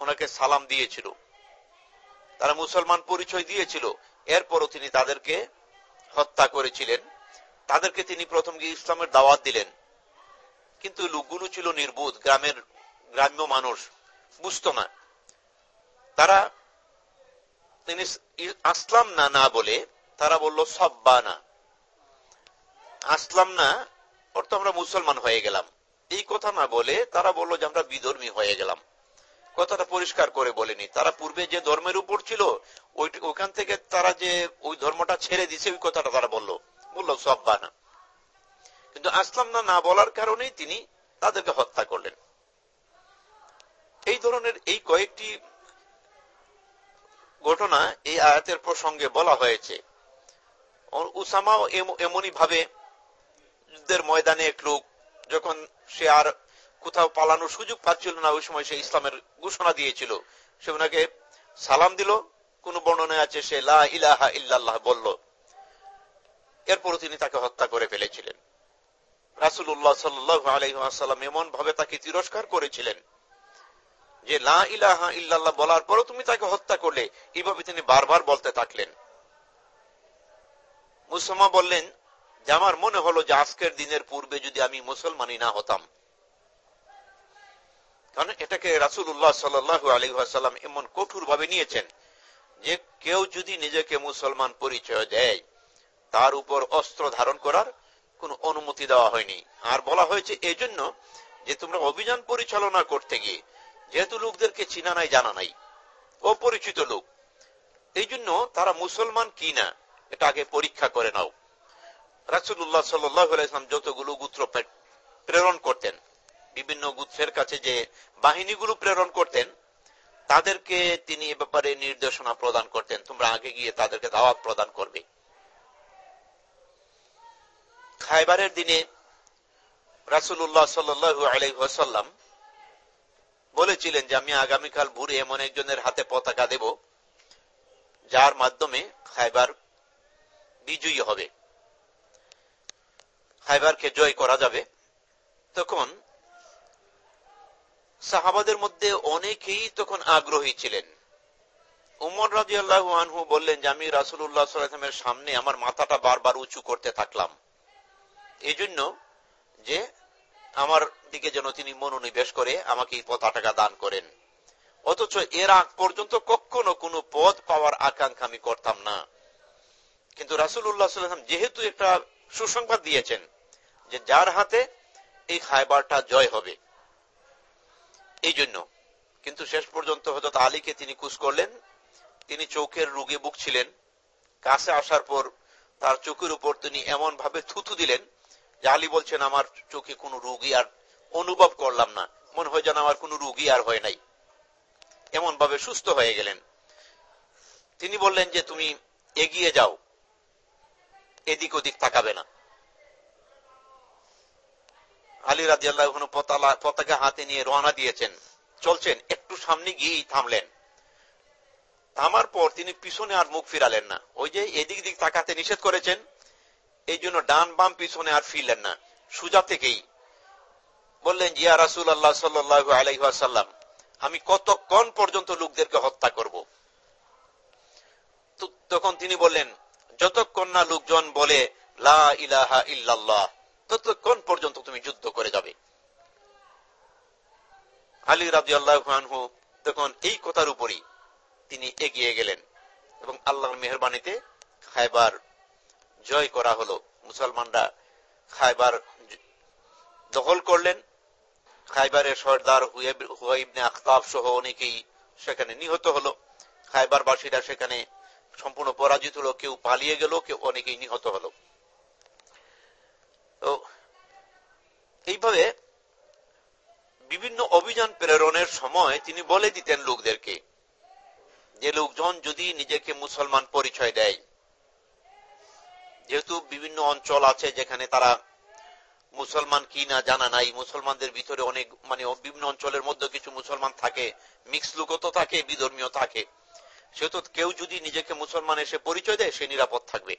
ওনাকে সালাম দিয়েছিল। তারা মুসলমান পরিচয় দিয়েছিল। এরপরও তিনি তাদেরকে হত্যা করেছিলেন। তাদেরকে তিনি প্রথম গিয়ে ইসলামের দাওয়াত দিলেন। কিন্তু লোকগুলো ছিল নির্বোধ, গ্রামের গ্রাম্য মানুষ, বুঝত না। তারা তিনি আসলাম না না বলে তারা বলল সব্বা না আসলাম না অর্থ আমরা মুসলমান হয়ে গেলাম। এই কথা না বলে তারা বলল যে আমরা বিধর্মী হয়ে গেলাম। কথাটা পরিষ্কার করে বলেনি। তারা পূর্বে যে ধর্মের উপর ছিল ওইখান থেকে তারা যে ওই ধর্মটা ছেড়ে দিছে, ওই কথাটা তারা বলল। বলল সব্বা না কিন্তু আসলাম না না বলার কারণেই তিনি তাদেরকে হত্যা করলেন। এই ধরনের এই কয়েকটি ঘটনা এই আয়াতের প্রসঙ্গে বলা হয়েছে। উসামাও এমনই ভাবে যুদ্ধের ময়দানে এক লোক, যখন সে আর কোথাও পালানোর সুযোগ পাচ্ছিল না, ওই সময় সে ইসলামের ঘোষণা দিয়েছিল। সে ওনাকে সালাম দিল, কোন বর্ণনায় আছে, সে লা ইলাহা বলল। এরপর তিনি তাকে হত্যা করে ফেলেছিলেন। রাসুল্লাহ এমন ভাবে তাকে তিরস্কার করেছিলেন যে লা ইলাহা বলার পরও তুমি তাকে হত্যা করলে। এইভাবে তিনি বারবার বলতে থাকলেন। মুসলমা বললেন, যে আমার মনে হলো যে আজকের দিনের পূর্বে যদি আমি মুসলমানই না হতাম কারণ এটাকে রাসুল্লাহ সাল্লু আলহাম এমন কঠোর ভাবে নিয়েছেন যে কেউ যদি নিজেকে মুসলমান পরিচয় দেয়, তার উপর অস্ত্র ধারণ করার কোন অনুমতি দেওয়া হয়নি। আর বলা হয়েছে এই জন্য যে তোমরা অভিযান পরিচালনা করতে গিয়ে যেহেতু লোকদেরকে চিনা নাই, জানা নাই, অপরিচিত লোক এই জন্য তারা মুসলমান কি না, এটা আগে পরীক্ষা করে নাও। রাসুল্লাহ সাল্লাম যতগুলো গুত্র প্রেরণ করতেন বিভিন্ন গুত্রের কাছে যে বাহিনীগুলো প্রেরণ করতেন, তাদেরকে তিনি এ ব্যাপারে নির্দেশনা প্রদান করতেন। তোমরা আগে গিয়ে তাদেরকে দাওয়াত প্রদান করবে। খাইবারের দিনে রাসুল্লাহ সাল্লু আলাইসাল্লাম বলেছিলেন যে, আমি আগামীকাল ভোরে এমন একজনের হাতে পতাকা দেব, যার মাধ্যমে খাইবার বিজয়ী হবে। খাইবারকে জয় করা যাবে। তখন সাহাবাদের মধ্যে অনেকেই তখন আগ্রহী ছিলেন। উমর রাজি আনহু বললেন যে, আমি রাসুল্লাহ সাল্লামের সামনে আমার মাথাটা বারবার উঁচু করতে থাকলাম। এই জন্য যে আমার দিকে যেন তিনি মনোনিবেশ করে আমাকে এই পতাকা দান করেন। অথচ এর আগ পর্যন্ত কখনো কোনো পদ পাওয়ার আকাঙ্ক্ষা আমি করতাম না। কিন্তু রাসুল্লাহ সাল্লাম যেহেতু একটা সুসংবাদ দিয়েছেন যে, যার হাতে এই খাইবারটা জয় হবে এই জন্য। কিন্তু শেষ পর্যন্ত হজরত আলীকে তিনি কুশ করলেন। তিনি চোখের রোগে ছিলেন কাছে আসার পর তার চোখের উপর তিনি এমন ভাবে থুথু দিলেন যে আলী বলছেন, আমার চোখে কোনো রোগী আর অনুভব করলাম না। মনে হয় যেন আমার কোনো রোগী আর হয় নাই। এমন ভাবে সুস্থ হয়ে গেলেন। তিনি বললেন যে, তুমি এগিয়ে যাও। এদিক ওদিক তাকাবে না। আলী রাজি আল্লাহ পতাকা হাতে নিয়ে রওনা দিয়েছেন। চলছেন, একটু সামনে গিয়েই থামলেন। থামার পর তিনি পিছনে আর মুখ ফিরালেন না। ওই যে এদিক দিক তাকাতে নিষেধ করেছেন, এই জন্য ডান বাম পিছনে আর ফিরলেন না। সুজা থেকেই বললেন জিয়া রাসুল আল্লাহ সাল্লু আলাইসাল্লাম আমি কতক্ষণ পর্যন্ত লোকদেরকে হত্যা করব? তখন তিনি বললেন, যতক্ষণ না লোকজন বলে, লা ইলাহা ইল্লাল্লাহ ততক্ষণ পর্যন্ত তুমি যুদ্ধ করে যাবে। আলী রাজি আল্লাহু তখন এই কথার উপরই তিনি এগিয়ে গেলেন এবং আল্লাহর মেহরবানিতে খাইবার জয় করা হলো। মুসলমানরা খাইবার দখল করলেন। খাইবারের সর্দার হুয়াইবনে আখতাব সহ অনেকেই সেখানে নিহত হলো। খাইবার বাসীরা সেখানে সম্পূর্ণ পরাজিত হলো, কেউ পালিয়ে গেল, কেউ অনেকেই নিহত হলো। এইভাবে বিভিন্ন অভিযান প্রেরণের সময় তিনি বলে দিতেন লোকদেরকে যে লোকজন যদি নিজেকে মুসলমান পরিচয় দেয়, যেহেতু বিভিন্ন অঞ্চল আছে যেখানে তারা মুসলমান কি না জানা নাই, মুসলমানদের ভিতরে অনেক মানে বিভিন্ন অঞ্চলের মধ্যে কিছু মুসলমান থাকে মিক্স লোকও তো থাকে বিধর্মীয় থাকে। সেহেতু কেউ যদি নিজেকে মুসলমান এসে পরিচয় দেয়, সে নিরাপদ থাকবে।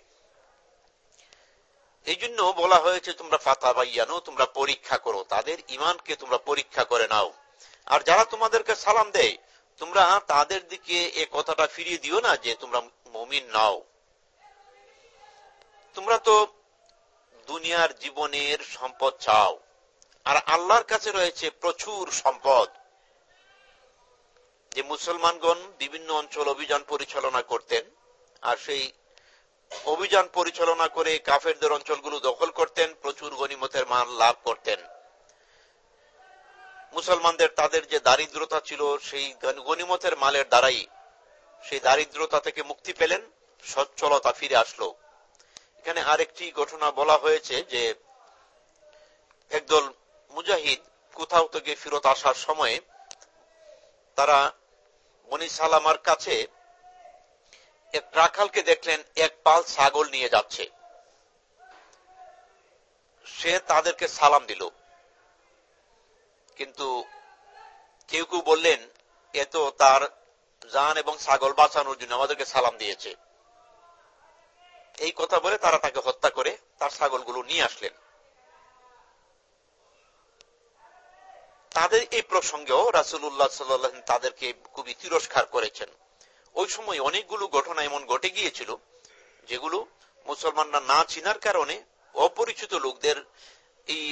এই জন্য বলা হয়েছে, তোমরা ফাতা বাইয়ানো তোমরা পরীক্ষা করো। তাদের ইমানকে তোমরা পরীক্ষা করে নাও। আর যারা তোমাদেরকে সালাম দেয়, তোমরা তাদের দিকে এ কথাটা ফিরিয়ে দিও না যে তোমরা মমিন নাও। তোমরা তো দুনিয়ার জীবনের সম্পদ চাও। আর আল্লাহর কাছে রয়েছে প্রচুর সম্পদ। যে মুসলমানগণ বিভিন্ন অঞ্চল অভিযান পরিচালনা করতেন, আর সেই অভিযান পরিচালনা করে কাফেরদের অঞ্চলগুলো দখল করতেন, প্রচুর গণিমতের মান লাভ করতেন। মুসলমানদের তাদের যে দারিদ্রতা ছিল, সেই গণিমতের মালের দ্বারাই সেই দারিদ্রতা থেকে মুক্তি পেলেন, সচ্ছলতা ফিরে আসলো। এখানে আরেকটি ঘটনা বলা হয়েছে যে, একদল মুজাহিদ কোথাও থেকে ফিরত আসার সময়ে তারা মনি সালামার কাছে এক রাখালকে দেখলেন এক পাল ছাগল নিয়ে যাচ্ছে। সে তাদেরকে সালাম দিল। কিন্তু কেউ কেউ বললেন, এ তো তার জান এবং ছাগল বাঁচানোর জন্য আমাদেরকে সালাম দিয়েছে। এই কথা বলে তারা তাকে হত্যা করে তার ছাগলগুলো নিয়ে আসলেন। তাদের এই প্রসঙ্গেও রাসুল্লাহ সাল্লাহ তাদেরকে খুবই তিরস্কার করেছেন। ওই সময় অনেকগুলো ঘটনা এমন ঘটে গিয়েছিল, যেগুলো মুসলমানরা না চিনার কারণে অপরিচিত লোকদের এই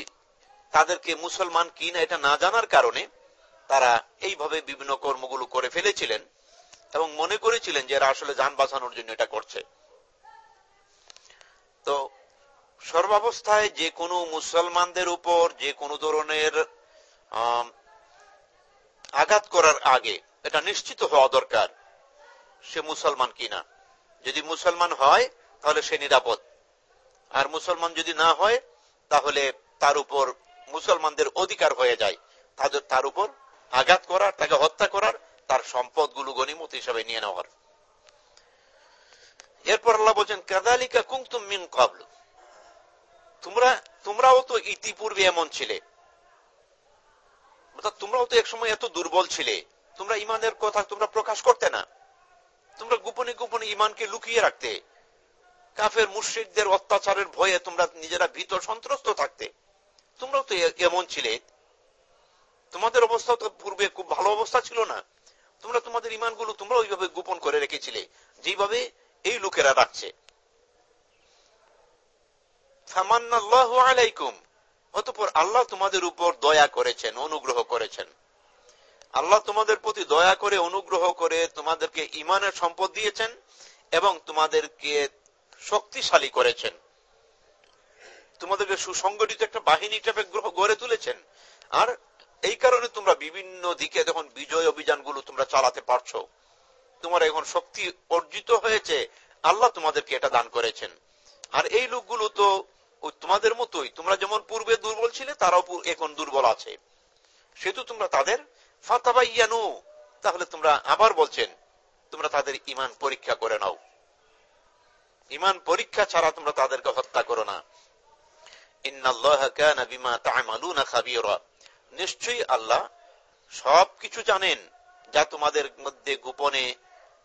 তাদেরকে মুসলমান কি না এটা না জানার কারণে তারা এইভাবে বিভিন্ন কর্মগুলো করে ফেলেছিলেন এবং মনে করেছিলেন যে এরা আসলে যান বাঁচানোর জন্য এটা করছে। তো সর্বাবস্থায় যে কোনো মুসলমানদের উপর যে কোনো ধরনের আঘাত করার আগে এটা নিশ্চিত হওয়া দরকার। সে মুসলমান কিনা। যদি মুসলমান হয়, তাহলে সে নিরাপদ। আর মুসলমান যদি না হয়, তাহলে তার উপর মুসলমানদের অধিকার হয়ে যায়। তাদের, তার উপর আঘাত করার, তাকে হত্যা করার, তার সম্পদগুলো গণিমত হিসাবে নিয়ে নেওয়ার। এরপর আল্লাহ বলছেন কাদালিকা কুমতুম মিন কাবল তোমরা, তোমরাও তো ইতিপূর্বে এমন ছিলে। তোমরাও তো একসময় এত দুর্বল ছিলে। তোমরা ইমানের কথা তোমরা প্রকাশ করতে না। তোমরা গোপনে গোপনে ইমানকে লুকিয়ে রাখতে। কাফের মুশ্রিকদের অত্যাচারের ভয়ে তোমরা নিজেরা ভীত সন্ত্রস্ত থাকতে। তোমরাও তো এমন ছিলে। তোমাদের অবস্থা তো পূর্বে খুব ভালো অবস্থা ছিল না। তোমরা তোমাদের ইমানগুলো তোমরা ওইভাবে গোপন করে রেখেছিলে যেভাবে এই লোকেরা রাখছে। আলাইকুম। অতপর আল্লাহ তোমাদের উপর দয়া করেছেন, অনুগ্রহ করেছেন। আল্লাহ তোমাদের প্রতি দয়া করে, অনুগ্রহ করে তোমাদেরকে ইমানের সম্পদ দিয়েছেন এবং তোমাদেরকে শক্তিশালী করেছেন। তোমাদেরকে সুসংগঠিত একটা বাহিনী টাইপে গড়ে তুলেছেন। আর এই কারণে তোমরা বিভিন্ন দিকে যখন বিজয় অভিযানগুলো তোমরা চালাতে পারছ। তোমার এখন শক্তি অর্জিত হয়েছে, আল্লাহ তোমাদেরকে এটা দান করেছেন। আর এই লোকগুলো তো তোমাদের মতোই, তোমরা যেমন পূর্বে দুর্বল ছিলে, তারাও এখন দুর্বল আছে। সেহেতু তোমরা তাদের ফাতাবাইয়ানু। তাহলে তোমরা আবার বলছেন, তোমরা তাদের ইমান পরীক্ষা করে নাও। ইমান পরীক্ষা ছাড়া তোমরা তাদেরকে হত্যা করো না। নিশ্চয়ই আল্লাহ সব কিছু জানেন, যা তোমাদের মধ্যে গোপনে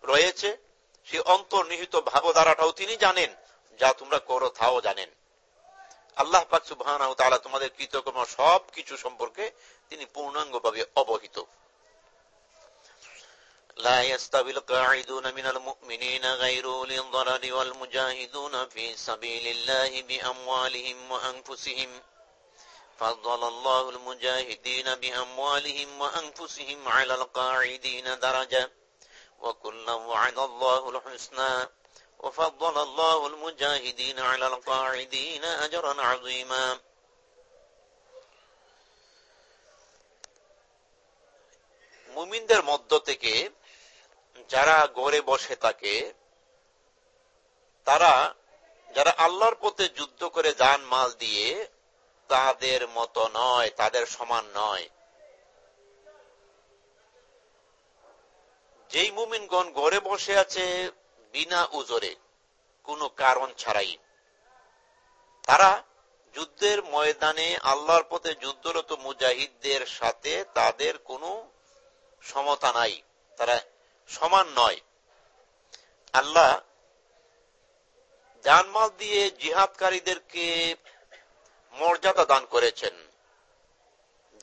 রয়েছে। সে অন্তর্নিহিত ভাবধারাটাও তিনি জানেন, যা তোমরা করো তাও জানেন। আল্লাহ পাক সুবাহ তোমাদের কৃতকর্ম সব কিছু সম্পর্কে তিনি পূর্ণাঙ্গভাবে অবহিত لا يستوي القاعدون من المؤمنين غير أولي الضرر والمجاهدون في سبيل الله بأموالهم وأنفسهم فضل الله المجاهدين بأموالهم وأنفسهم على القاعدين درجة وكلا وعد الله الحسنى وفضل الله المجاهدين على القاعدين أجرا عظيما মুমিনদের মধ্য থেকে যারা গড়ে বসে থাকে তারা যারা আল্লাহর পথে যুদ্ধ করে যান মাল দিয়ে তাদের মতো নয় তাদের সমান নয় যেই মুমিনগণ গড়ে বসে আছে বিনা উজরে কোনো কারণ ছাড়াই। তারা যুদ্ধের ময়দানে আল্লাহর পথে যুদ্ধরত মুজাহিদদের সাথে তাদের কোনো সমতা নাই। তারা সমান নয়। আল্লাহ জানমাল দিয়ে জিহাদকারীদেরকে মর্যাদা দান করেছেন,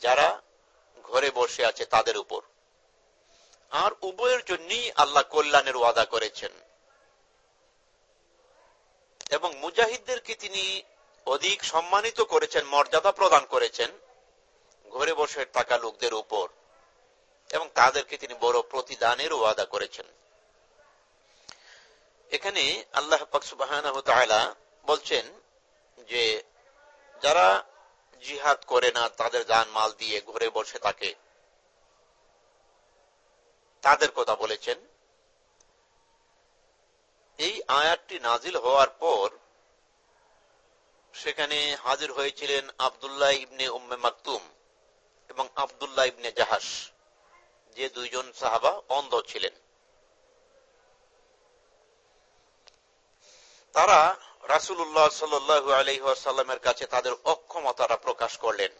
যারা ঘরে বসে আছে তাদের উপর। আর উভয়ের জন্যই আল্লাহ কল্যাণের ওয়াদা করেছেন। এবং মুজাহিদদেরকে তিনি অধিক সম্মানিত করেছেন, মর্যাদা প্রদান করেছেন, ঘরে বসে থাকা লোকদের উপর। এবং তাদেরকে তিনি বড় প্রতিদানের ওয়াদা করেছেন। এখানে আল্লাহ পাকসুবাহ বলছেন যে, যারা জিহাদ করে না, তাদের যান মাল দিয়ে ঘরে বসে থাকে, তাদের কথা বলেছেন। এই আয়াতটি নাজিল হওয়ার পর সেখানে হাজির হয়েছিলেন আবদুল্লাহ ইবনে উম্মে মাকতুম এবং আবদুল্লাহ ইবনে জাহাস যে দুইজন সাহাবা অন্ধ ছিলেন। তারা রাসুল্লাহ সাল্লু আলহামের কাছে তাদের অক্ষমতারা প্রকাশ করলেন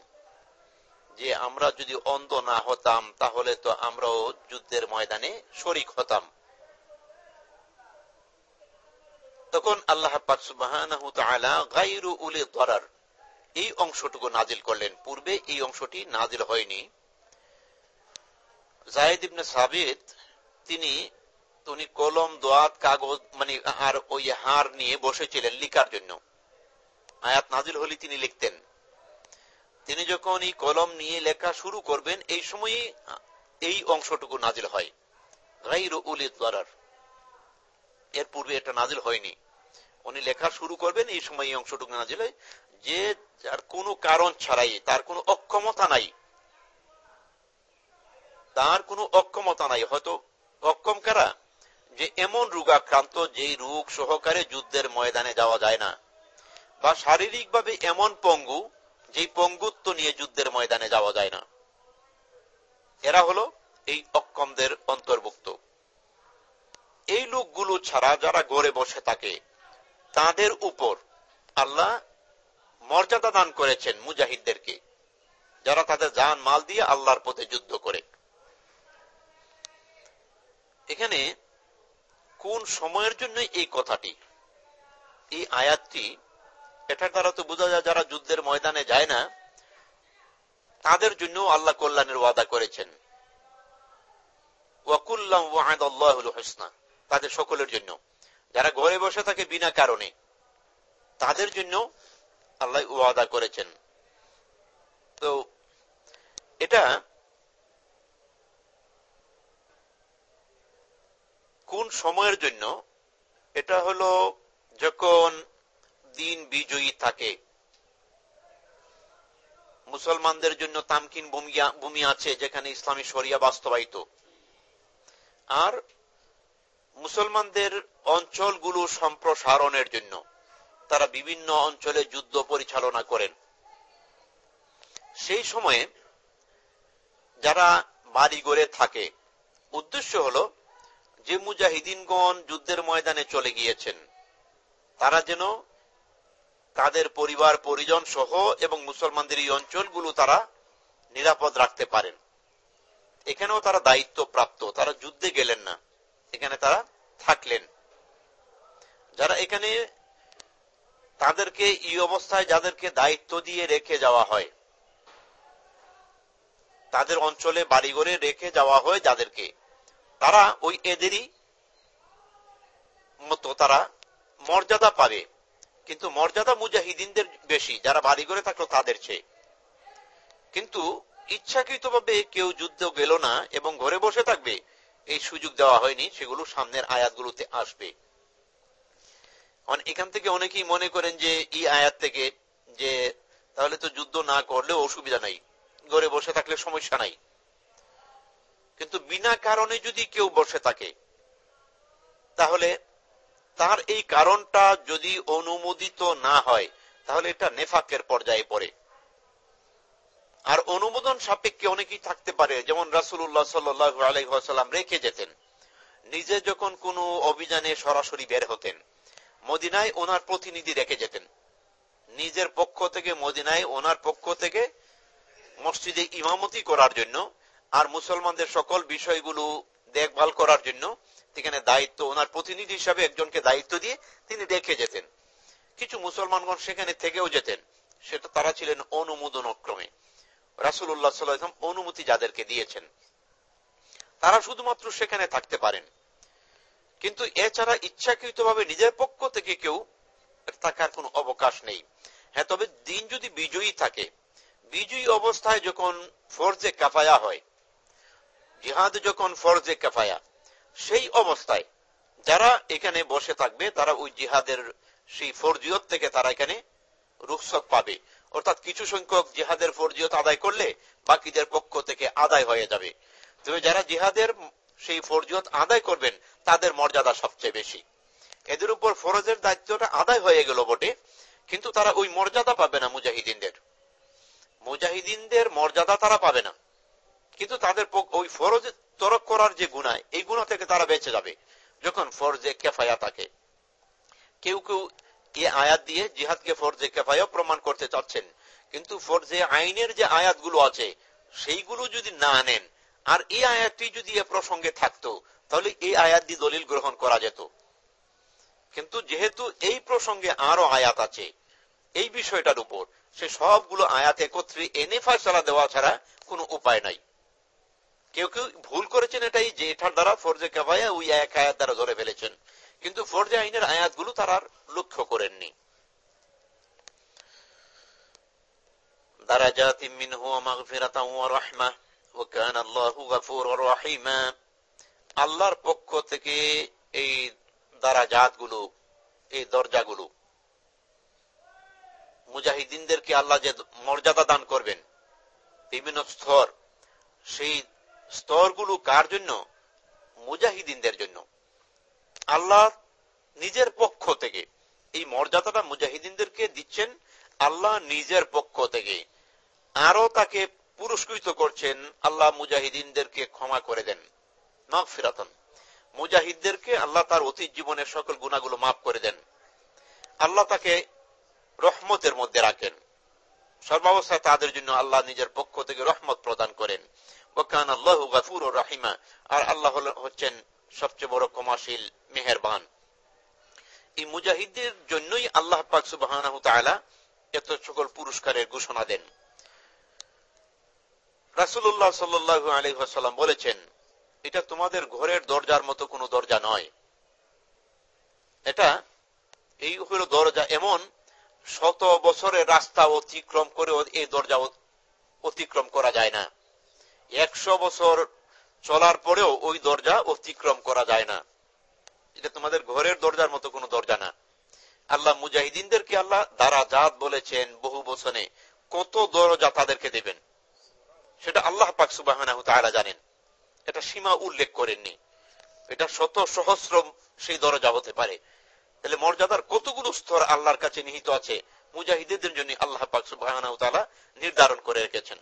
যে আমরা যদি অন্ধ না হতাম, তাহলে তো আমরাও যুদ্ধের ময়দানে শরিক হতাম। তখন আল্লাহ এই অংশটুকু নাজিল করলেন। পূর্বে এই অংশটি নাজিল হয়নি। জাহেদ ইবনে সাবিদ তিনি উনি কলম, দোয়াত, কাগজ মানে আর ওই হার নিয়ে বসেছিলেন লিখার জন্য। আয়াত নাজিল হলে তিনি লিখতেন, তিনি যখন এই কলম নিয়ে লেখা শুরু করবেন, এই সময় এই অংশটুকু নাজিল হয়। এর পূর্বে এটা নাজিল হয়নি। উনি লেখা শুরু করবেন, এই সময় এই অংশটুকু নাজিল হয় যে যার কোনো কারণ ছাড়াই, তার কোনো অক্ষমতা নাই। তার কোনো অক্ষমতা নাই। হয়তো অক্ষম কারা? যে এমন রোগাক্রান্ত যেই রোগ সহকারে যুদ্ধের ময়দানে যাওয়া যায় না। বা শারীরিকভাবে এমন পঙ্গু যেই পঙ্গুত্ব নিয়ে যুদ্ধের ময়দানে যাওয়া যায় না। এরা হলো এই অক্ষমদের অন্তর্ভুক্ত। এই লোকগুলো ছাড়া যারা গড়ে বসে থাকে তাদের উপর আল্লাহ মর্যাদা দান করেছেন মুজাহিদদেরকে। যারা তাদের যান মাল দিয়ে আল্লাহর পথে যুদ্ধ করে। এখানে কোন সময়ের জন্য এই কথাটি? এই আয়াতটি, এটার দ্বারা তো বোঝা যায় যারা যুদ্ধের ময়দানে যায় না, তাদের জন্য আল্লাহ কল্যাণের ওয়াদা করেছেন। তাদের সকলের জন্য। যারা ঘরে বসে থাকে বিনা কারণে, তাদের জন্য আল্লাহ ওয়াদা করেছেন। তো এটা কোন সময়ের জন্য? এটা হলো যখন দিন বিজয়ী থাকে। মুসলমানদের জন্য তামকিন ভূমি আছে যেখানে ইসলামী শরিয়া বাস্তবায়িত। আর মুসলমানদের অঞ্চলগুলো সম্প্রসারণের জন্য তারা বিভিন্ন অঞ্চলে যুদ্ধ পরিচালনা করেন। সেই সময়ে যারা বাড়ি গড়ে থাকে, উদ্দেশ্য হল যে মুজাহিদিনগণ যুদ্ধের ময়দানে চলে গিয়েছেন। তারা যেন তাদের পরিবার, পরিজন সহ এবং মুসলমানদের এই অঞ্চলগুলো তারা নিরাপদ রাখতে পারেন। এখানেও তারা দায়িত্ব প্রাপ্ত তারা যুদ্ধে গেলেন না। এখানে তারা থাকলেন। যারা এখানে তাদেরকে এই অবস্থায় যাদেরকে দায়িত্ব দিয়ে রেখে যাওয়া হয়, তাদের অঞ্চলে বাড়িঘরে রেখে যাওয়া হয় যাদেরকে, তারা ওই এদেরই মতো তারা মর্যাদা পাবে। কিন্তু মর্যাদা মুজাহিদিনদের বেশি, যারা বাড়ি করে থাকল তাদের চেয়ে। কিন্তু ইচ্ছাকৃতভাবে কেউ যুদ্ধ গেল না এবং ঘরে বসে থাকবে এই সুযোগ দেওয়া হয়নি, সেগুলো সামনের আয়াতগুলোতে আসবে। এখান থেকে অনেকেই মনে করেন যে, এই আয়াত থেকে যে, তাহলে তো যুদ্ধ না করলে অসুবিধা নাই। ঘরে বসে থাকলে সমস্যা নাই। কিন্তু বিনা কারণে যদি কেউ বসে থাকে, তাহলে তার এই কারণটা যদি অনুমোদিত না হয়, তাহলে এটা নেফাকের পর্যায়ে পড়ে। আর অনুমোদন সাপেক্ষে অনেকেই থাকতে পারে, যেমন রাসুল্লাহ সাল্লু আলাইসাল্লাম রেখে যেতেন। নিজে যখন কোনো অভিযানে সরাসরি বের হতেন, মদিনায় ওনার প্রতিনিধি রেখে যেতেন। নিজের পক্ষ থেকে মদিনায় ওনার পক্ষ থেকে মসজিদে ইমামতি করার জন্য আর মুসলমানদের সকল বিষয়গুলো দেখভাল করার জন্য সেখানে দায়িত্ব ওনার প্রতিনিধি হিসাবে একজনকে দায়িত্ব দিয়ে তিনি রেখে যেতেন। কিছু মুসলমানগণ সেখানে থেকেও যেতেন। সেটা তারা ছিলেন অনুমোদন ক্রমে রাসুল্লাহ সাল্লাম অনুমতি যাদেরকে দিয়েছেন, তারা শুধুমাত্র সেখানে থাকতে পারেন। কিন্তু এছাড়া ইচ্ছাকৃতভাবে নিজের পক্ষ থেকে কেউ থাকার কোনো অবকাশ নেই। হ্যাঁ তবে দিন যদি বিজয়ী থাকে, বিজয়ী অবস্থায় যখন ফরজে কাফায়া হয়, জিহাদ যখন ফরজে কাফায়া, সেই অবস্থায় যারা এখানে বসে থাকবে, তারা ওই জিহাদের সেই ফরজিয়ত থেকে তারা এখানে রুখসত পাবে। অর্থাৎ কিছু সংখ্যক জিহাদের ফরজিয়ত আদায় করলে বাকিদের পক্ষ থেকে আদায় হয়ে যাবে। তবে যারা জিহাদের সেই ফরজিয়ত আদায় করবেন, তাদের মর্যাদা সবচেয়ে বেশি। এদের উপর ফরজের দায়িত্বটা আদায় হয়ে গেল বটে, কিন্তু তারা ওই মর্যাদা পাবে না মুজাহিদিনদের। মুজাহিদিনদের মর্যাদা তারা পাবে না। কিন্তু তাদের ওই ফরজ তরক করার যে গুণা, এই গুণা থেকে তারা বেঁচে যাবে, যখন ফরজে কেফায়া থাকে। কেউ কেউ এ আয়াত দিয়ে জিহাদকে ফরজে কেফায়া প্রমাণ করতে চাচ্ছেন। কিন্তু ফরজে আইনের যে আয়াতগুলো আছে, সেইগুলো যদি না নেন আর এই আয়াতটি যদি এ প্রসঙ্গে থাকতো, তাহলে এই আয়াত দিয়ে দলিল গ্রহণ করা যেত। কিন্তু যেহেতু এই প্রসঙ্গে আরও আয়াত আছে, এই বিষয়টার উপর সে সবগুলো আয়াত একত্রে এনে ফয়সলা দেওয়া ছাড়া কোনো উপায় নাই। কেউ কেউ ভুল করেছেন এটাই যে এটার দ্বারা ফরজে কাবায়া ওই এক আয়াত দ্বারা ধরে ফেলেছেন। কিন্তু ফরজে আইনের আয়াতগুলো তারা লক্ষ্য করেননি। আল্লাহর পক্ষ থেকে এই দারাজাতগুলো এই দরজাগুলো, মুজাহিদিনদেরকে আল্লাহ যে মর্যাদা দান করবেন, বিভিন্ন স্তর, সেই স্তরগুলো কার জন্য? মুজাহিদিনদের জন্য। আল্লাহ নিজের পক্ষ থেকে, এই মর্যাদাটা মুজাহিদিনদেরকে দিচ্ছেন, আল্লাহ নিজের পক্ষ থেকে। আরও তাকে পুরস্কৃত করছেন, আল্লাহ মুজাহিদিনদেরকে ক্ষমা করে দেন। ফিরাতন মুজাহিদদেরকে আল্লাহ তার অতীত জীবনের সকল গুণাগুলো মাফ করে দেন। আল্লাহ তাকে রহমতের মধ্যে রাখেন। সর্বাবস্থায় তাদের জন্য আল্লাহ নিজের পক্ষ থেকে রহমত প্রদান করেন। ওকান আল্লাহ গাফুর ও রাহিমা। আর আল্লাহ হচ্ছেন সবচেয়ে বড় কমাশীল মেহরবান। এই মুজাহিদদের জন্যই আল্লাহ পাক সুবাহ এত সকল পুরস্কারের ঘোষণা দেন। রাসুল্লাহ সাল্লু আলহাম বলেছেন, এটা তোমাদের ঘরের দরজার মতো কোন দরজা নয়। এটা, এই হল দরজা এমন, শত বছরের রাস্তা অতিক্রম করে এই দরজা অতিক্রম করা যায় না। একশো বছর চলার পরেও ওই দরজা অতিক্রম করা যায় না। এটা তোমাদের ঘরের দরজার মতো কোন দরজা না। আল্লাহ মুজাহিদিনদেরকে আল্লাহ দ্বারা জাত বলেছেন বহু বছরে কত দরজা তাদেরকে দেবেন? সেটা আল্লাহ পাক সুবাহ জানেন। এটা সীমা উল্লেখ করেননি। এটা শত সহস্র সেই দরজা হতে পারে। তাহলে মর্যাদার কতগুলো স্তর আল্লাহর কাছে নিহিত আছে মুজাহিদের জন্য আল্লাহ পাক সুবাহ নির্ধারণ করে রেখেছেন।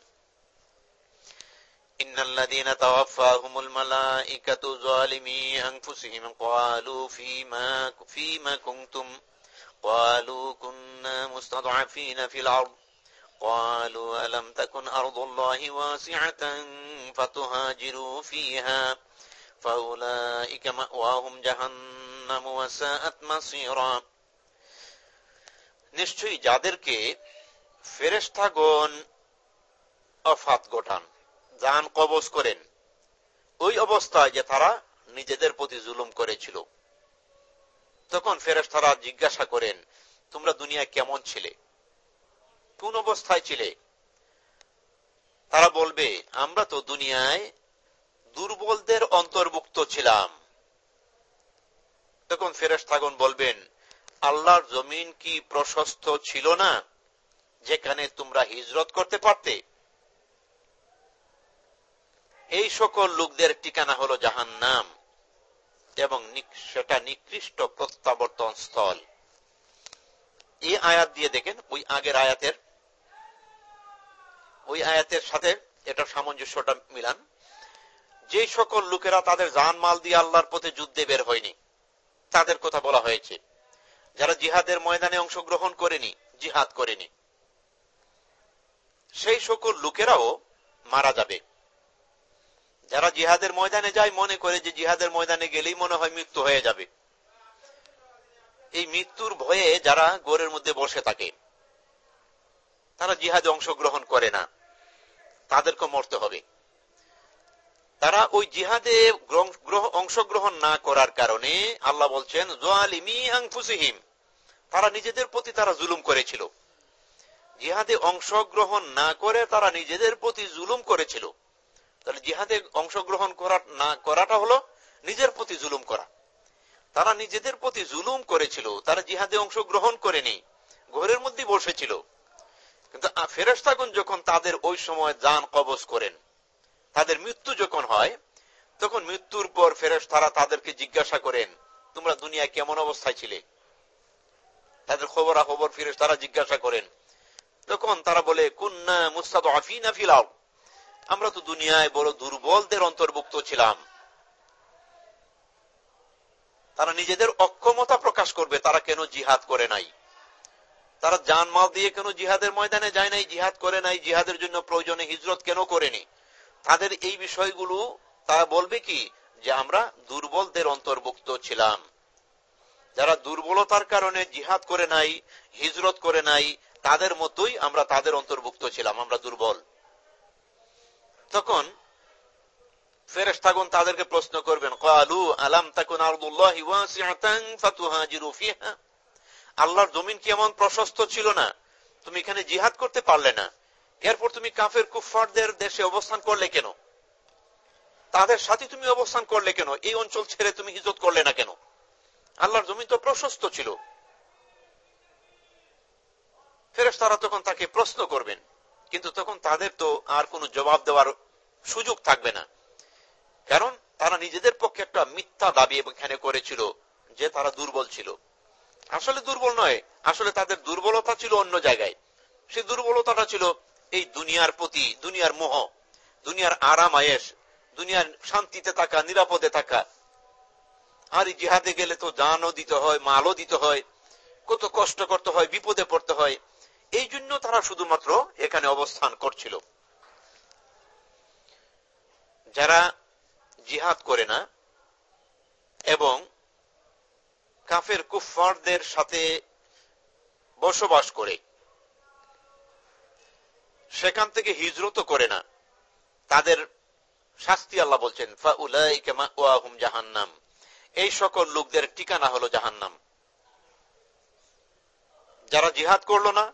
إن الذين توفاهم الملائكة ظالمي أنفسهم قالوا فيما, فيما كنتم قالوا كنا مستضعفين في الأرض قالوا ألم تكن أرض الله واسعة فتهاجروا فيها فأولئك مأواهم جهنم وساءت مصيرا নিশ্চয়ই যাদেরকে ফেরেস্তাগণ অফাত গোটান যান কবজ করেন। ওই অবস্থায় যে তারা নিজেদের প্রতি জুলুম করেছিল। তখন ফেরেস্তারা জিজ্ঞাসা করেন, তোমরা দুনিয়ায় কেমন ছিলে? কোন অবস্থায় ছিলে? তারা বলবে, আমরা তো দুনিয়ায় দুর্বলদের অন্তর্ভুক্ত ছিলাম। তখন ফেরেস্তাগণ বলবেন, আল্লাহর জমিন কি প্রশস্ত ছিল না, যেখানে তোমরা হিজরত করতে পারতে? এই সকল লোকদের ঠিকানা হলো জাহান নাম এবং সেটা নিকৃষ্ট প্রত্যাবর্তন স্থল। এই আয়াত দিয়ে দেখেন, ওই আগের আয়াতের ওই আয়াতের সাথে এটা সামঞ্জস্যটা মিলান। যে সকল লোকেরা তাদের জান মাল দিয়ে আল্লাহর পথে যুদ্ধে বের হয়নি, তাদের কথা বলা হয়েছে। যারা জিহাদের ময়দানে অংশগ্রহণ করেনি, জিহাদ করেনি। সেই সকল লোকেরাও মারা যাবে। যারা জিহাদের ময়দানে যায়, মনে করে যে জিহাদের ময়দানে গেলেই মনে হয় মৃত্যু হয়ে যাবে। এই মৃত্যুর ভয়ে যারা গোরের মধ্যে বসে থাকে, তারা জিহাদে অংশগ্রহণ করে না। তাদেরকে মরতে হবে। তারা ওই জিহাদে অংশগ্রহণ না করার কারণে আল্লাহ বলছেন তারা নিজেদের প্রতি তারা জুলুম করেছিল। জিহাদে অংশগ্রহণ না করে তারা নিজেদের প্রতি জুলুম করেছিল। তাহলে জিহাদে অংশগ্রহণ করা না, করাটা হলো নিজের প্রতি জুলুম করা। তারা নিজেদের প্রতি জুলুম করেছিল, তারা জিহাদে অংশগ্রহণ করেনি, ঘরের মধ্যে বসেছিল। কিন্তু ফেরেস্তাগুন যখন তাদের ওই সময় যান কবজ করেন, তাদের মৃত্যু যখন হয়, তখন মৃত্যুর পর ফেরেস তারা তাদেরকে জিজ্ঞাসা করেন, তোমরা দুনিয়া কেমন অবস্থায় ছিলে? তাদের খবর খবর ফিরেস তারা জিজ্ঞাসা করেন। তখন তারা বলে, কুন্না মুস্তাদ আফিনা ফিলাও আমরা তো দুনিয়ায় বড় দুর্বলদের অন্তর্ভুক্ত ছিলাম। তারা নিজেদের অক্ষমতা প্রকাশ করবে, তারা কেন জিহাদ করে নাই? তারা জানমাল দিয়ে কেন জিহাদের ময়দানে যায় নাই, জিহাদ করে নাই, জিহাদের জন্য প্রয়োজনে হিজরত কেন করেনি? তাদের এই বিষয়গুলো তারা বলবে কি? যে আমরা দুর্বলদের অন্তর্ভুক্ত ছিলাম। যারা দুর্বলতার কারণে জিহাদ করে নাই, হিজরত করে নাই, তাদের মতোই আমরা তাদের অন্তর্ভুক্ত ছিলাম, আমরা দুর্বল। তখন ফেরেস্তাগুন তাদেরকে প্রশ্ন করবেন, কালু আলাম তাকুন আল্লাহর জমিন কি এমন প্রশস্ত ছিল না? তুমি এখানে জিহাদ করতে পারলে না। এরপর তুমি কাফের কুফারদের দেশে অবস্থান করলে কেন? তাদের সাথে তুমি অবস্থান করলে কেন? এই অঞ্চল ছেড়ে তুমি হিজত করলে না কেন? আল্লাহর জমিন তো প্রশস্ত ছিল। ফেরেস তারা তখন তাকে প্রশ্ন করবেন, কিন্তু তখন তাদের তো আর কোনো জবাব দেওয়ার সুযোগ থাকবে না। কারণ তারা নিজেদের পক্ষে একটা মিথ্যা দাবি এখানে করেছিল যে তারা দুর্বল ছিল। আসলে দুর্বল নয়, আসলে তাদের দুর্বলতা ছিল অন্য জায়গায়। সেই দুর্বলতাটা ছিল এই দুনিয়ার প্রতি, দুনিয়ার মোহ, দুনিয়ার আরাম আয়েস দুনিয়ার শান্তিতে থাকা, নিরাপদে থাকা। আর জিহাদে গেলে তো জানও দিতে হয়, মালও দিতে হয়, কত কষ্ট করতে হয়, বিপদে পড়তে হয়। এই জন্য তারা শুধুমাত্র এখানে অবস্থান করছিল। যারা জিহাদ করে না এবং কাফের কুফারদের সাথে বসবাস করে, সেখান থেকে হিজরত করে না, তাদের শাস্তি আল্লাহ বলছেন জাহান্নাম। এই সকল লোকদের ঠিকানা হলো জাহান্নাম। যারা জিহাদ করল না,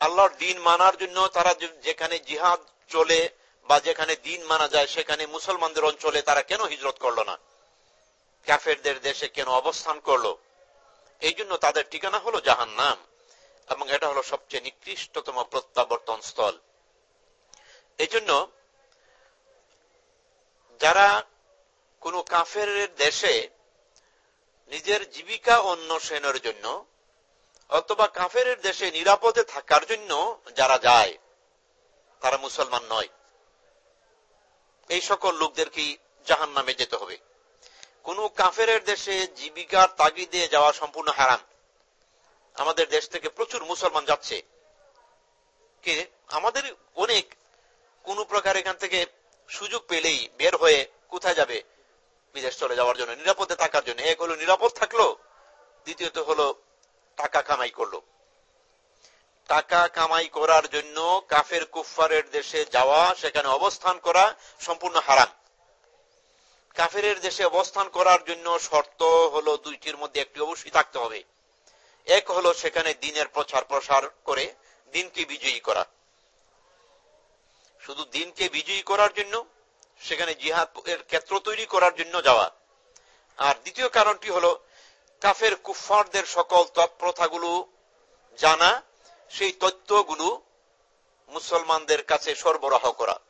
আল্লাহর দিন মানার জন্য তারা যেখানে জিহাদ চলে বা যেখানে দিন মানা যায়, সেখানে মুসলমানদের অঞ্চলে তারা কেন হিজরত করল না? ক্যাফেরদের দেশে কেন অবস্থান করল? এই জন্য তাদের ঠিকানা হলো জাহান নাম এবং এটা হলো সবচেয়ে নিকৃষ্টতম প্রত্যাবর্তন স্থল। এই জন্য যারা কোন কাফের দেশে নিজের জীবিকা অন্বেষণের জন্য অথবা কাফের দেশে নিরাপদে থাকার জন্য যারা যায়, তারা মুসলমান নয়। এই সকল লোকদেরকে জাহান নামে যেতে হবে। কোন কাফের দেশে জীবিকার তাগিদে যাওয়া সম্পূর্ণ হারাম। আমাদের দেশ থেকে প্রচুর মুসলমান যাচ্ছে। কে? আমাদের অনেক কোন প্রকার এখান থেকে সুযোগ পেলেই বের হয়ে কোথায় যাবে? বিদেশ চলে যাওয়ার জন্য, নিরাপদে থাকার জন্য। এক হলো নিরাপদ থাকল, দ্বিতীয়ত হলো টাকা কামাই করল। টাকা কামাই করার জন্য কাফের কুফারের দেশে যাওয়া, সেখানে অবস্থান করা সম্পূর্ণ হারাম। কাফের দেশে অবস্থান করার জন্য শর্ত হলো দুইটির মধ্যে একটি অবশ্যই থাকতে হবে। এক হলো সেখানে দিনের প্রচার প্রসার করে দিনকে বিজয়ী করা। শুধু দিনকে বিজয়ী করার জন্য, সেখানে জিহাদ এর ক্ষেত্র তৈরি করার জন্য যাওয়া। আর দ্বিতীয় কারণটি হলো, কাফের কুফারদের সকল তৎপ্রথাগুলো জানা সেই তথ্যগুলো মুসলমানদের কাছে সরবরাহ করা।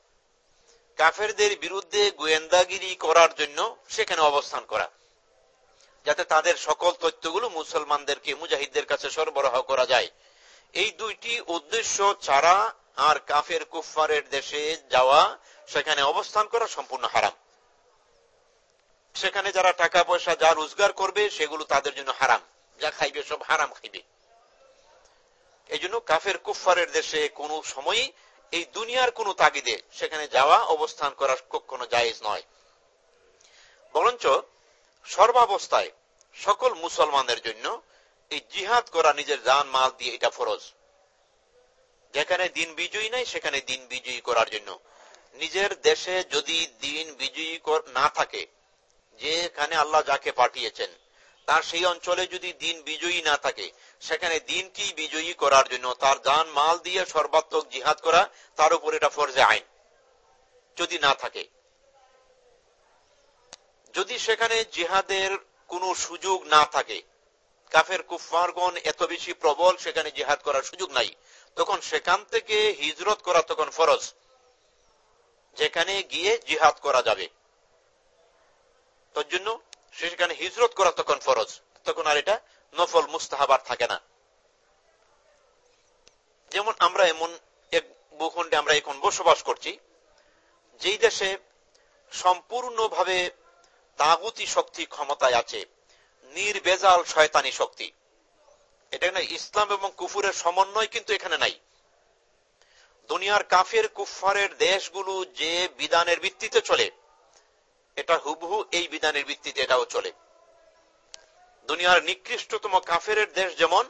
কাফেরদের বিরুদ্ধে গোয়েন্দাগিরি করার জন্য সেখানে অবস্থান করা। যাতে তাদের সকল তথ্যগুলো মুসলমানদেরকে, মুজাহিদদের কাছে সরবরাহ করা যায়। এই দুইটি উদ্দেশ্য ছাড়া আর কাফের কুফারের দেশে যাওয়া, সেখানে অবস্থান করা সম্পূর্ণ হারাম। সেখানে যারা টাকা পয়সা, যা রোজগার করবে, সেগুলো তাদের জন্য হারাম। যা খাইবে সব হারাম খাইবে। এই জন্য কাফের কুফারের দেশে কোন সময়ই এই দুনিয়ার কোন তাগিদে সেখানে যাওয়া, অবস্থান করা কখনো জায়েজ নয়। বরঞ্চ সর্বাবস্থায় সকল মুসলমানদের জন্য এই জিহাদ করা নিজের জান, মাল দিয়ে এটা ফরজ। যেখানে দিন বিজয়ী নাই, সেখানে দিন বিজয়ী করার জন্য। নিজের দেশে যদি দিন বিজয়ী না থাকে, যেখানে আল্লাহ যাকে পাঠিয়েছেন তার সেই অঞ্চলে যদি দিন বিজয়ী না থাকে, সেখানে দিনকে বিজয়ী করার জন্য তার যান মাল দিয়ে সর্বাত্মক জিহাদ করা, তার উপর এটা ফরজে আইন। যদি না থাকে। যদি সেখানে জিহাদের কোনো সুযোগ না থাকে, কাফের কুফারগণ এত বেশি প্রবল সেখানে জিহাদ করার সুযোগ নাই, তখন সেখান থেকে হিজরত করা তখন ফরজ, যেখানে গিয়ে জিহাদ করা যাবে। তোর জন্য সেখানে হিজরত করা তখন ফরজ। তখন আর এটা নফল মুস্তাহাবার থাকে না। যেমন আমরা এমন এক ভূখণ্ডে আমরা এখন বসবাস করছি, যেই দেশে সম্পূর্ণভাবে তাগুতি শক্তি ক্ষমতায় আছে, নির্বেজাল শয়তানি শক্তি। এটা না ইসলাম এবং কুফুরের সমন্বয় কিন্তু এখানে নাই। দুনিয়ার কাফের কুফারের দেশগুলো যে বিধানের ভিত্তিতে চলে এটা হুবহু এই বিধানের ভিত্তিতে এটাও চলে। দুনিয়ার নিকৃষ্টতম কাফের দেশ যেমন,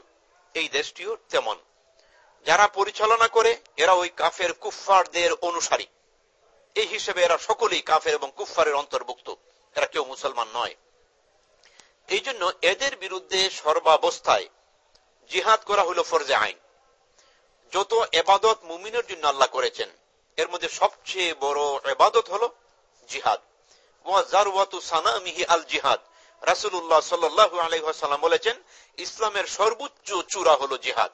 এই দেশটিও তেমন। যারা পরিচালনা করে, এরা ওই কাফের কুফারদের অনুসারী। এই হিসেবে এরা সকলেই কাফের এবং কুফারের অন্তর্ভুক্ত। এরা কেউ মুসলমান নয়। এই জন্য এদের বিরুদ্ধে সর্বাবস্থায় জিহাদ করা হলো ফরজে আইন। যত এবাদত মুমিনের জন্য আল্লাহ করেছেন, এর মধ্যে সবচেয়ে বড় এবাদত হলো জিহাদ। ইসলামের সর্বোচ্চ চূড়া হলো জিহাদ।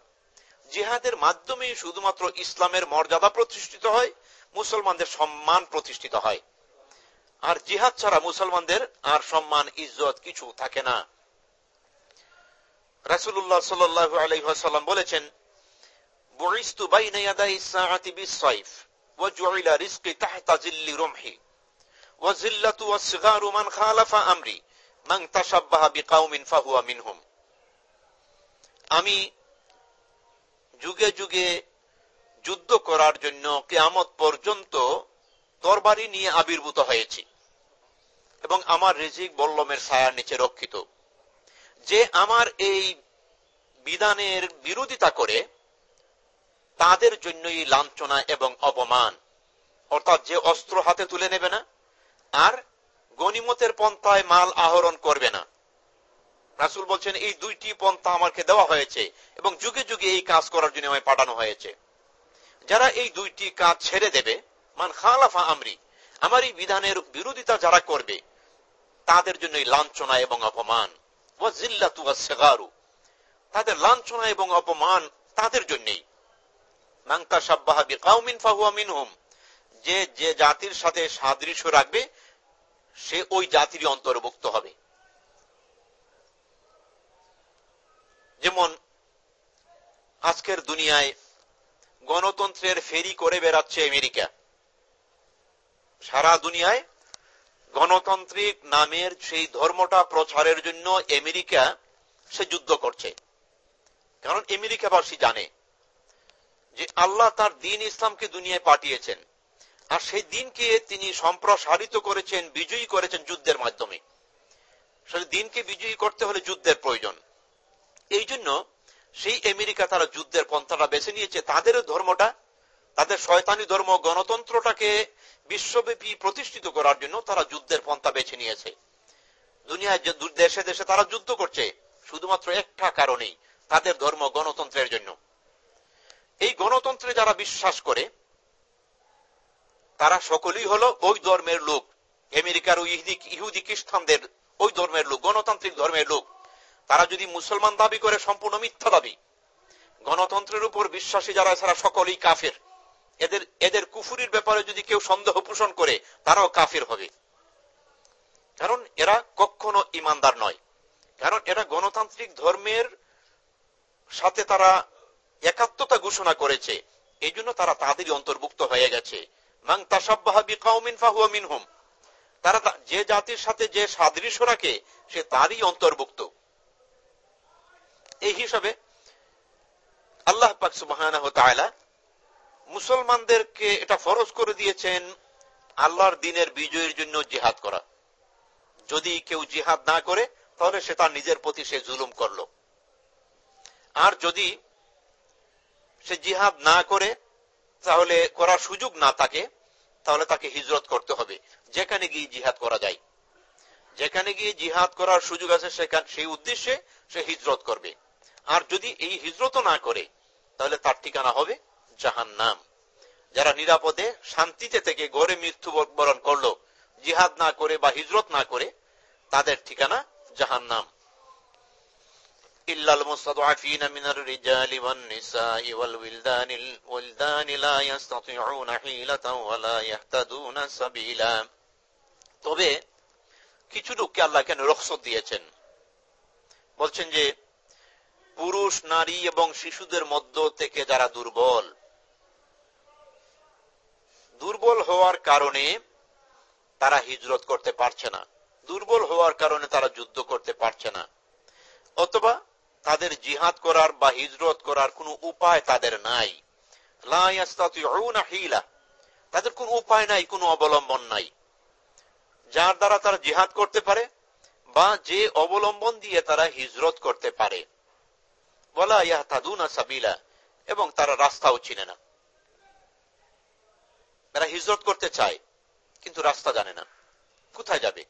জিহাদের মাধ্যমে শুধুমাত্র ইসলামের মর্যাদা প্রতিষ্ঠিত হয়, মুসলমানদের সম্মান প্রতিষ্ঠিত হয়। আর জিহাদ ছাড়া মুসলমানদের আর সম্মান, ইজ্জত কিছু থাকে না। রাসুল্লাহ সাল্লু বলেছেন আমি যুগে যুগে যুদ্ধ করার জন্য কেয়ামত পর্যন্ত তরবারি নিয়ে আবির্ভূত হয়েছি এবং আমার রেজিক বল্লমের ছায়ার নিচে রক্ষিত। যে আমার এই বিধানের বিরোধিতা করে, তাদের জন্যই লাঞ্ছনা এবং অপমান, অর্থাৎ যে অস্ত্র হাতে তুলে নেবে না আর গনিমতের পন্থায় মাল আহরণ করবে না। রাসুল বলছেন, এই দুইটি পন্থা আমাকে দেওয়া হয়েছে এবং যুগে যুগে এই কাজ করার জন্য আমায় পাঠানো হয়েছে। যারা এই দুইটি কাজ ছেড়ে দেবে, মান খালাফা আমরি, আমার এই বিধানের বিরোধিতা যারা করবে, তাদের জন্য লাঞ্ছনা এবং অপমান ও জিল্লাতু সেগারু, তাদের লাঞ্ছনা এবং অপমান তাদের জন্যই। মাংতা সাব্বাহাবি কাউমিন ফাহুয়া মিনহুম, যে যে জাতির সাথে সাদৃশ্য রাখবে সে ওই জাতিরই অন্তর্ভুক্ত হবে। যেমন, আজকের দুনিয়ায় গণতন্ত্রের ফেরি করে বেড়াচ্ছে আমেরিকা। সারা দুনিয়ায় গণতান্ত্রিক নামের সেই ধর্মটা প্রচারের জন্য আমেরিকা সে যুদ্ধ করছে। কারণ আমেরিকাবাসী জানে যে আল্লাহ তার দিন ইসলামকে দুনিয়ায় পাঠিয়েছেন। আর সেই দিনকে তিনি সম্প্রসারিত করেছেন, বিজয়ী করেছেন যুদ্ধের মাধ্যমে। দিনকে বিজয়ী করতে হলে যুদ্ধের প্রয়োজন। এই জন্য সেই আমেরিকা তারা যুদ্ধের পন্থাটা বেছে নিয়েছে। তাদের ধর্মটা, তাদের শয়তানি ধর্ম, গণতন্ত্রটাকে বিশ্বব্যাপী প্রতিষ্ঠিত করার জন্য তারা যুদ্ধের পন্থা বেছে নিয়েছে। দুনিয়ায় দেশে দেশে তারা যুদ্ধ করছে, শুধুমাত্র একটা কারণেই, তাদের ধর্ম গণতন্ত্রের জন্য। এই গণতন্ত্রে যারা বিশ্বাস করে তারা সকলেই হলো ওই ধর্মের লোক। আমেরিকার ইহুদি খ্রিস্টানদের ওই ধর্মের লোক, গণতান্ত্রিক ধর্মের লোক। তারা যদি মুসলমান দাবি করে, সম্পূর্ণ মিথ্যা দাবি। গণতন্ত্রের উপর বিশ্বাসী যারা ছাড়া সকলেই কাফের। এদের এদের কুফুরির ব্যাপারে যদি কেউ সন্দেহ পোষণ করে, তারাও কাফের হবে। কারণ এরা কখনো ইমানদার নয়। কারণ এরা গণতান্ত্রিক ধর্মের সাথে তারা একাত্মতা ঘোষণা করেছে। এই তারা তাদেরই অন্তর্ভুক্ত হয়ে গেছে। তারা যে জাতির সাথে যে সাদৃশ্য রাখে, সে তারই অন্তর্ভুক্ত। এই হিসাবে আল্লাহ পাক সুবাহ মুসলমানদেরকে এটা ফরজ করে দিয়েছেন আল্লাহর দিনের বিজয়ের জন্য জিহাদ করা। যদি কেউ জিহাদ না করে, তাহলে সে তার নিজের প্রতি সে জুলুম করল। আর যদি সে জিহাদ না করে তাহলে করার সুযোগ না থাকে, তাহলে তাকে হিজরত করতে হবে। যেখানে গিয়ে জিহাদ করা যায়। যেখানে গিয়ে জিহাদ করার সুযোগ আছে, সেখানে সেই উদ্দেশ্যে সে হিজরত করবে। আর যদি এই হিজরত না করে, তাহলে তার ঠিকানা হবে জাহান নাম যারা নিরাপদে, শান্তিতে থেকে গড়ে মৃত্যু বরণ করল, জিহাদ না করে বা হিজরত না করে, তাদের ঠিকানা জাহান নাম إلا المستضعفين من الرجال والنساء والولدان الولدان لا يستطيعون حيلة ولا يهتدون سبيلا তবে কিছু লোককে আল্লাহ কেন রক্ষত দিয়েছেন বলছেন যে পুরুষ নারী এবং শিশুদের মধ্য থেকে যারা দুর্বল দুর্বল হওয়ার কারণে তারা হিজরত করতে পারছে না দুর্বল হওয়ার কারণে তারা যুদ্ধ করতে পারছে না অথবা তাদের জিহাদ করার বা হিজরত করার কোন উপায় তাদের নাই। তাদের কোন উপায় নাই, কোন অবলম্বন নাই। যার দ্বারা তারা জিহাদ করতে পারে বা যে অবলম্বন দিয়ে তারা হিজরত করতে পারে। বলা ইয়া তাদুনা সাবিলা। এবং তারা রাস্তাও চিনে না। তারা হিজরত করতে চায়, কিন্তু রাস্তা জানে না। কোথায় যাবে?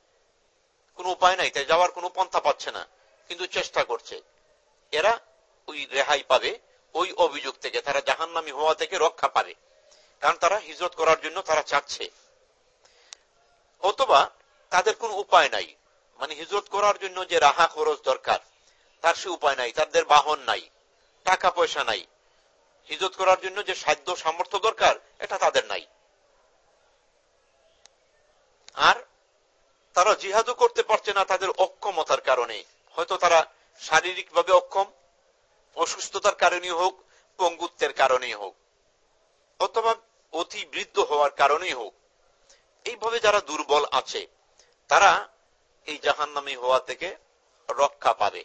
কোন উপায় নাই, তাই যাওয়ার কোন পন্থা পাচ্ছে না, কিন্তু চেষ্টা করছে। এরা ওই রেহাই পাবে, ওই অভিযোগ থেকে। তারা জাহান্নামি হওয়া থেকে রক্ষা পাবে। কারণ তারা হিজরত করার জন্য তারা চাচ্ছে। অথবা তাদের কোন উপায় নাই। মানে হিজরত করার জন্য যে রাহা খরচ দরকার, তার সে উপায় নাই। তাদের বাহন নাই, টাকা পয়সা নাই। হিজরত করার জন্য যে সাধ্য সামর্থ্য দরকার, এটা তাদের নাই। আর তারা জিহাদও করতে পারছে না তাদের অক্ষমতার কারণে। হয়তো তারা শারীরিকভাবে অক্ষম, অসুস্থতার কারণে হোক, পঙ্গুত্বের কারণেই হোক, অথবা অতি বৃদ্ধ হওয়ার কারণেই হোক, এইভাবে যারা দুর্বল আছে, তারা এই জাহান্নামী হওয়া থেকে রক্ষা পাবে।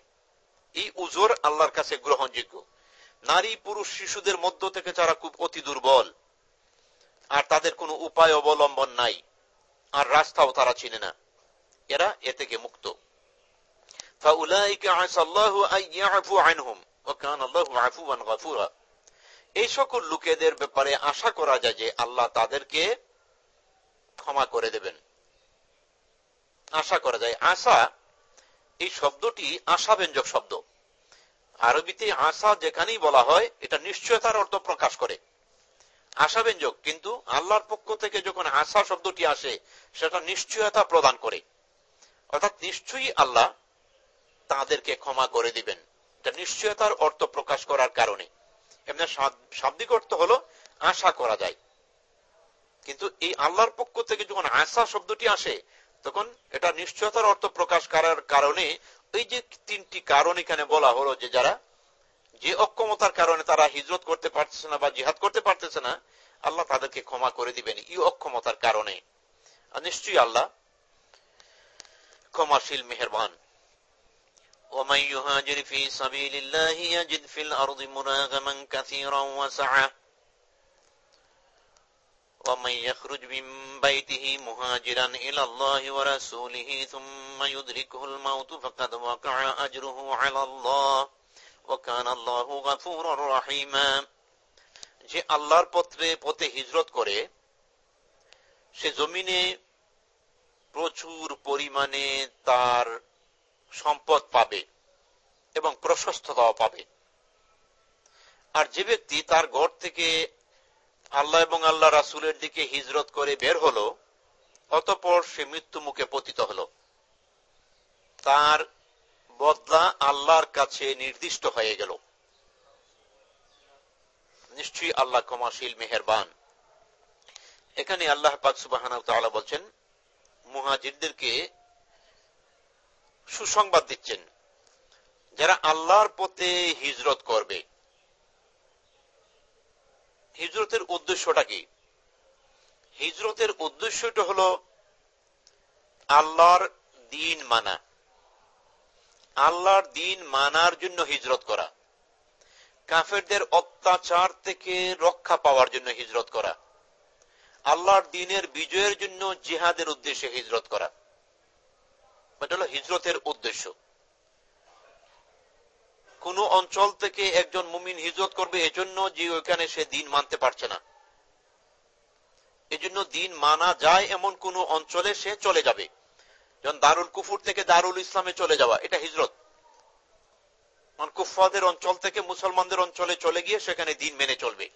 এই উজোর আল্লাহর কাছে গ্রহণযোগ্য। নারী, পুরুষ, শিশুদের মধ্য থেকে যারা খুব অতি দুর্বল, আর তাদের কোনো উপায় অবলম্বন নাই, আর রাস্তাও তারা চিনে না, এরা এ থেকে মুক্ত। এই সকল লোকেদের ব্যাপারে আশা করা যায় যে আল্লাহ তাদেরকে ক্ষমা করে দেবেন। আশা করা যায়। আশা এই শব্দটি আশাব্যঞ্জক শব্দ। আরবিতে আশা যেখানেই বলা হয়, এটা নিশ্চয়তার অর্থ প্রকাশ করে। আশাব্যঞ্জক, কিন্তু আল্লাহর পক্ষ থেকে যখন আশা শব্দটি আসে, সেটা নিশ্চয়তা প্রদান করে। অর্থাৎ নিশ্চয়ই আল্লাহ তাদেরকে ক্ষমা করে দিবেন। নিশ্চয়তার অর্থ প্রকাশ করার কারণে। এমনি শাব্দিক অর্থ হলো আশা করা যায়। কিন্তু এই আল্লাহর পক্ষ থেকে যখন আশা শব্দটি আসে, তখন এটা নিশ্চয়তার অর্থ প্রকাশ করার কারণে ওই যে তিনটি কারণ এখানে বলা হলো যে যারা যে অক্ষমতার কারণে তারা হিজরত করতে পারতেছে না বা জিহাদ করতে পারতেছে না, আল্লাহ তাদেরকে ক্ষমা করে দিবেন এই অক্ষমতার কারণে। নিশ্চয়ই আল্লাহ ক্ষমাশীল, মেহরবান। ومن يهاجر في سبيل الله يجد في الأرض مراغما كثيرا وسعة ومن يخرج من بيته مهاجرا إلى الله ورسوله ثم يدركه الموت فقد وقع أجره على الله وكان الله غفورا رحيما যে আল্লাহর পত্রে পথে হিজরত করে সে জমিনে প্রচুর পরিমাণে তার সম্পদ পাবে এবং প্রশস্ততাও পাবে। আর যে ব্যক্তি তার ঘর থেকে আল্লাহ এবং আল্লাহ রাসুলের দিকে হিজরত করে বের হলো, অতপর সে মৃত্যু মুখে পতিত হলো। তার বদলা আল্লাহর কাছে নির্দিষ্ট হয়ে গেল। নিশ্চয়ই আল্লাহ ক্ষমাশীল, মেহরবান। এখানে আল্লাহ পাক সুবাহ বলছেন, মুহাজিরদেরকে সুসংবাদ দিচ্ছেন। যারা আল্লাহর পথে হিজরত করবে। হিজরতের উদ্দেশ্যটা কি? হিজরতের উদ্দেশ্যটা হল আল্লাহর দিন মানা। আল্লাহর দিন মানার জন্য হিজরত করা। কাফেরদের অত্যাচার থেকে রক্ষা পাওয়ার জন্য হিজরত করা। আল্লাহর দিনের বিজয়ের জন্য জিহাদের উদ্দেশ্যে হিজরত করা। এটা হলো হিজরতের উদ্দেশ্য। কোন অঞ্চল থেকে একজন মুমিন হিজরত করবে এজন্য যে ওইখানে সে দিন মানতে পারছে না। এজন্য দিন মানা যায় এমন কোন অঞ্চলে সে চলে যাবে। যেমন দারুল কুফুর থেকে দারুল ইসলামে চলে যাওয়া, এটা হিজরত। মানে কুফাদের অঞ্চল থেকে মুসলমানদের অঞ্চলে চলে গিয়ে সেখানে দিন মেনে চলবে।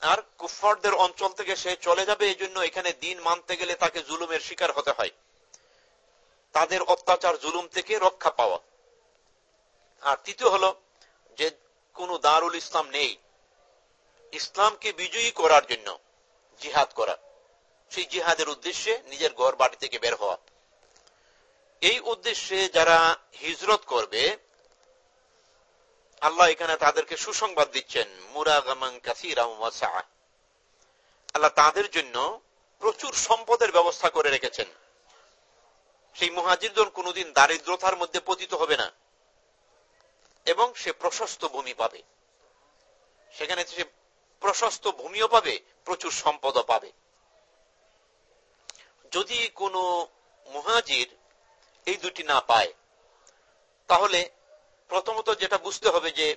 আর কুফারদের অঞ্চল থেকে সে চলে যাবে, এই জন্য এখানে দিন মানতে গেলে তাকে জুলুমের শিকার হতে হয়। তাদের অত্যাচার, জুলুম থেকে রক্ষা পাওয়া। আর তৃতীয় হলো যে কোন দারুল ইসলাম নেই। ইসলামকে বিজয়ী করার জন্য জিহাদ করা। সেই জিহাদের উদ্দেশ্যে নিজের ঘর বাড়ি থেকে বের হওয়া। এই উদ্দেশ্যে যারা হিজরত করবে আল্লাহ এখানে তাদেরকে সুসংবাদ দিচ্ছেন, মুরাগামান আল্লাহ তাদের জন্য প্রচুর সম্পদের ব্যবস্থা করে রেখেছেন। সেই মহাজিরজন কোনদিন দারিদ্রতার মধ্যে পতিত হবে না এবং সে প্রশস্ত ভূমি পাবে। সেখানে সে প্রশস্ত ভূমিও পাবে, প্রচুর সম্পদও পাবে। যদি কোনো মহাজির এই দুটি না পায়, তাহলে প্রথমত যেটা বুঝতে হবে যে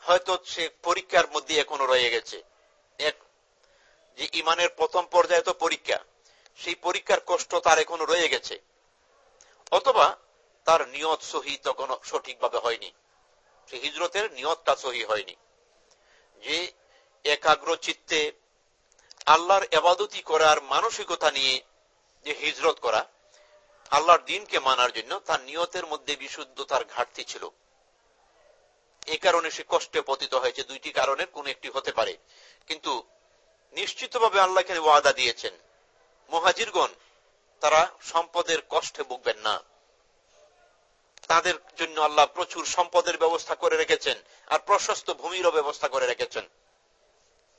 হয়তো সে পরীক্ষার মধ্যে এখনও রয়ে গেছে। এক, যে ইমানের প্রথম পর্যায়ে তো পরীক্ষা, সেই পরীক্ষার কষ্ট তার এখনও রয়ে গেছে। অথবা তার নিয়ত সহি তখন সঠিকভাবে হয়নি। সে হিজরতের নিয়তটা সহি হয়নি। যে একাগ্র চিত্তে আল্লাহর এবাদতি করার মানসিকতা নিয়ে যে হিজরত করা আল্লাহর দিনকে মানার জন্য তার নিয়তের মধ্যে বিশুদ্ধতার ঘাটতি ছিল। এ কারণে সে কষ্টে পতিত হয়েছে। দুইটি কারণের কোন একটি হতে পারে। কিন্তু নিশ্চিতভাবে আল্লাহ এখানে ওয়াদা দিয়েছেন, মহাজিরগণ, তারা সম্পদের কষ্টে ভুগবেন না। তাদের জন্য আল্লাহ প্রচুর সম্পদের ব্যবস্থা করে রেখেছেন আর প্রশস্ত ভূমিরও ব্যবস্থা করে রেখেছেন।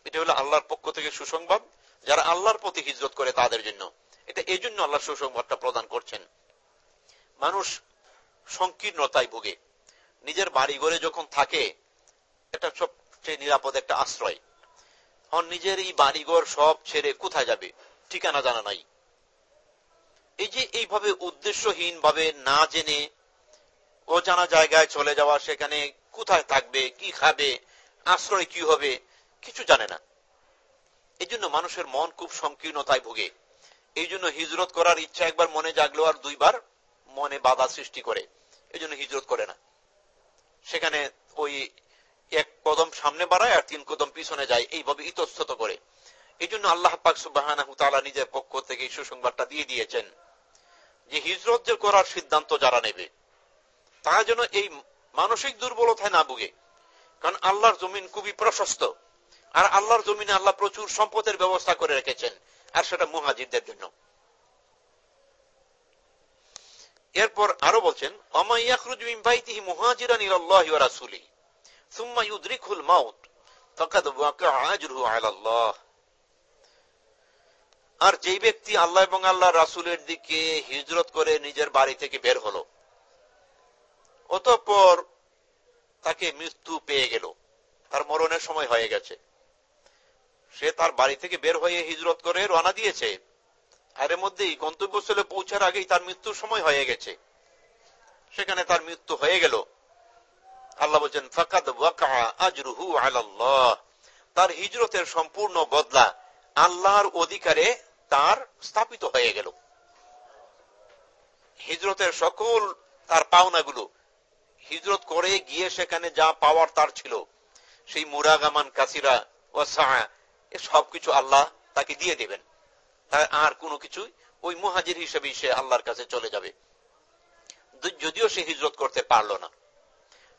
এটা হলো আল্লাহর পক্ষ থেকে সুসংবাদ, যারা আল্লাহর প্রতি হিজরত করে তাদের জন্য। এটা এই জন্য আল্লাহ সুসংবাদটা প্রদান করছেন। মানুষ সংকীর্ণতায় ভোগে। নিজের বাড়ি ঘরে যখন থাকে, এটা সবচেয়ে নিরাপদ একটা আশ্রয়। নিজের এই বাড়িঘর সব ছেড়ে কোথায় যাবে? ঠিকানা জানা নাই। এই যে এইভাবে উদ্দেশ্যহীন ভাবে না জেনে অজানা জায়গায় চলে যাওয়া, সেখানে কোথায় থাকবে, কি খাবে, আশ্রয় কি হবে, কিছু জানে না। এই মানুষের মন খুব সংকীর্ণতায় ভোগে। এই জন্য হিজরত করার ইচ্ছা একবার মনে জাগলো আর দুইবার মনে বাধা সৃষ্টি করে। এই জন্য হিজরত করে না। সেখানে ওই এক কদম সামনে বাড়ায় আর তিন কদম পিছনে যায়, এইভাবে ইতস্তত করে। এই জন্য আল্লাহ পাক সুবাহ নিজের পক্ষ থেকে এই সুসংবাদটা দিয়ে দিয়েছেন যে হিজরত যে করার সিদ্ধান্ত যারা নেবে, তারা যেন এই মানসিক দুর্বলতায় না ভুগে। কারণ আল্লাহর জমিন খুবই প্রশস্ত, আর আল্লাহর জমিনে আল্লাহ প্রচুর সম্পদের ব্যবস্থা করে রেখেছেন। আর সেটা মুহাজিরদের জন্য। এরপর আরও বলছেন আর যেই ব্যক্তি আল্লাহ এবং আল্লাহ রাসুলের দিকে হিজরত করে নিজের বাড়ি থেকে বের হলো, অতঃপর তাকে মৃত্যু পেয়ে গেল। তার মরণের সময় হয়ে গেছে। সে তার বাড়ি থেকে বের হয়ে হিজরত করে রানা দিয়েছে। আর এর মধ্যেই গন্তব্যস্থলে পৌঁছার আগেই তার মৃত্যুর সময় হয়ে গেছে। সেখানে তার মৃত্যু হয়ে গেল। আল্লাহ বলছেন, ফাকাদ আজরুহু আল্লাহ তার হিজরতের সম্পূর্ণ বদলা আল্লাহর অধিকারে তার স্থাপিত হয়ে গেল। হিজরতের সকল তার পাওনাগুলো হিজরত করে গিয়ে সেখানে যা পাওয়ার তার ছিল, সেই মুরাগামান কাসিরা ও সবকিছু আল্লাহ তাকে দিয়ে দেবেন। আর কোনো কিছু ওই মুহাজির হিসেবে সে আল্লাহর কাছে চলে যাবে। যদিও সে হিজরত করতে পারল না।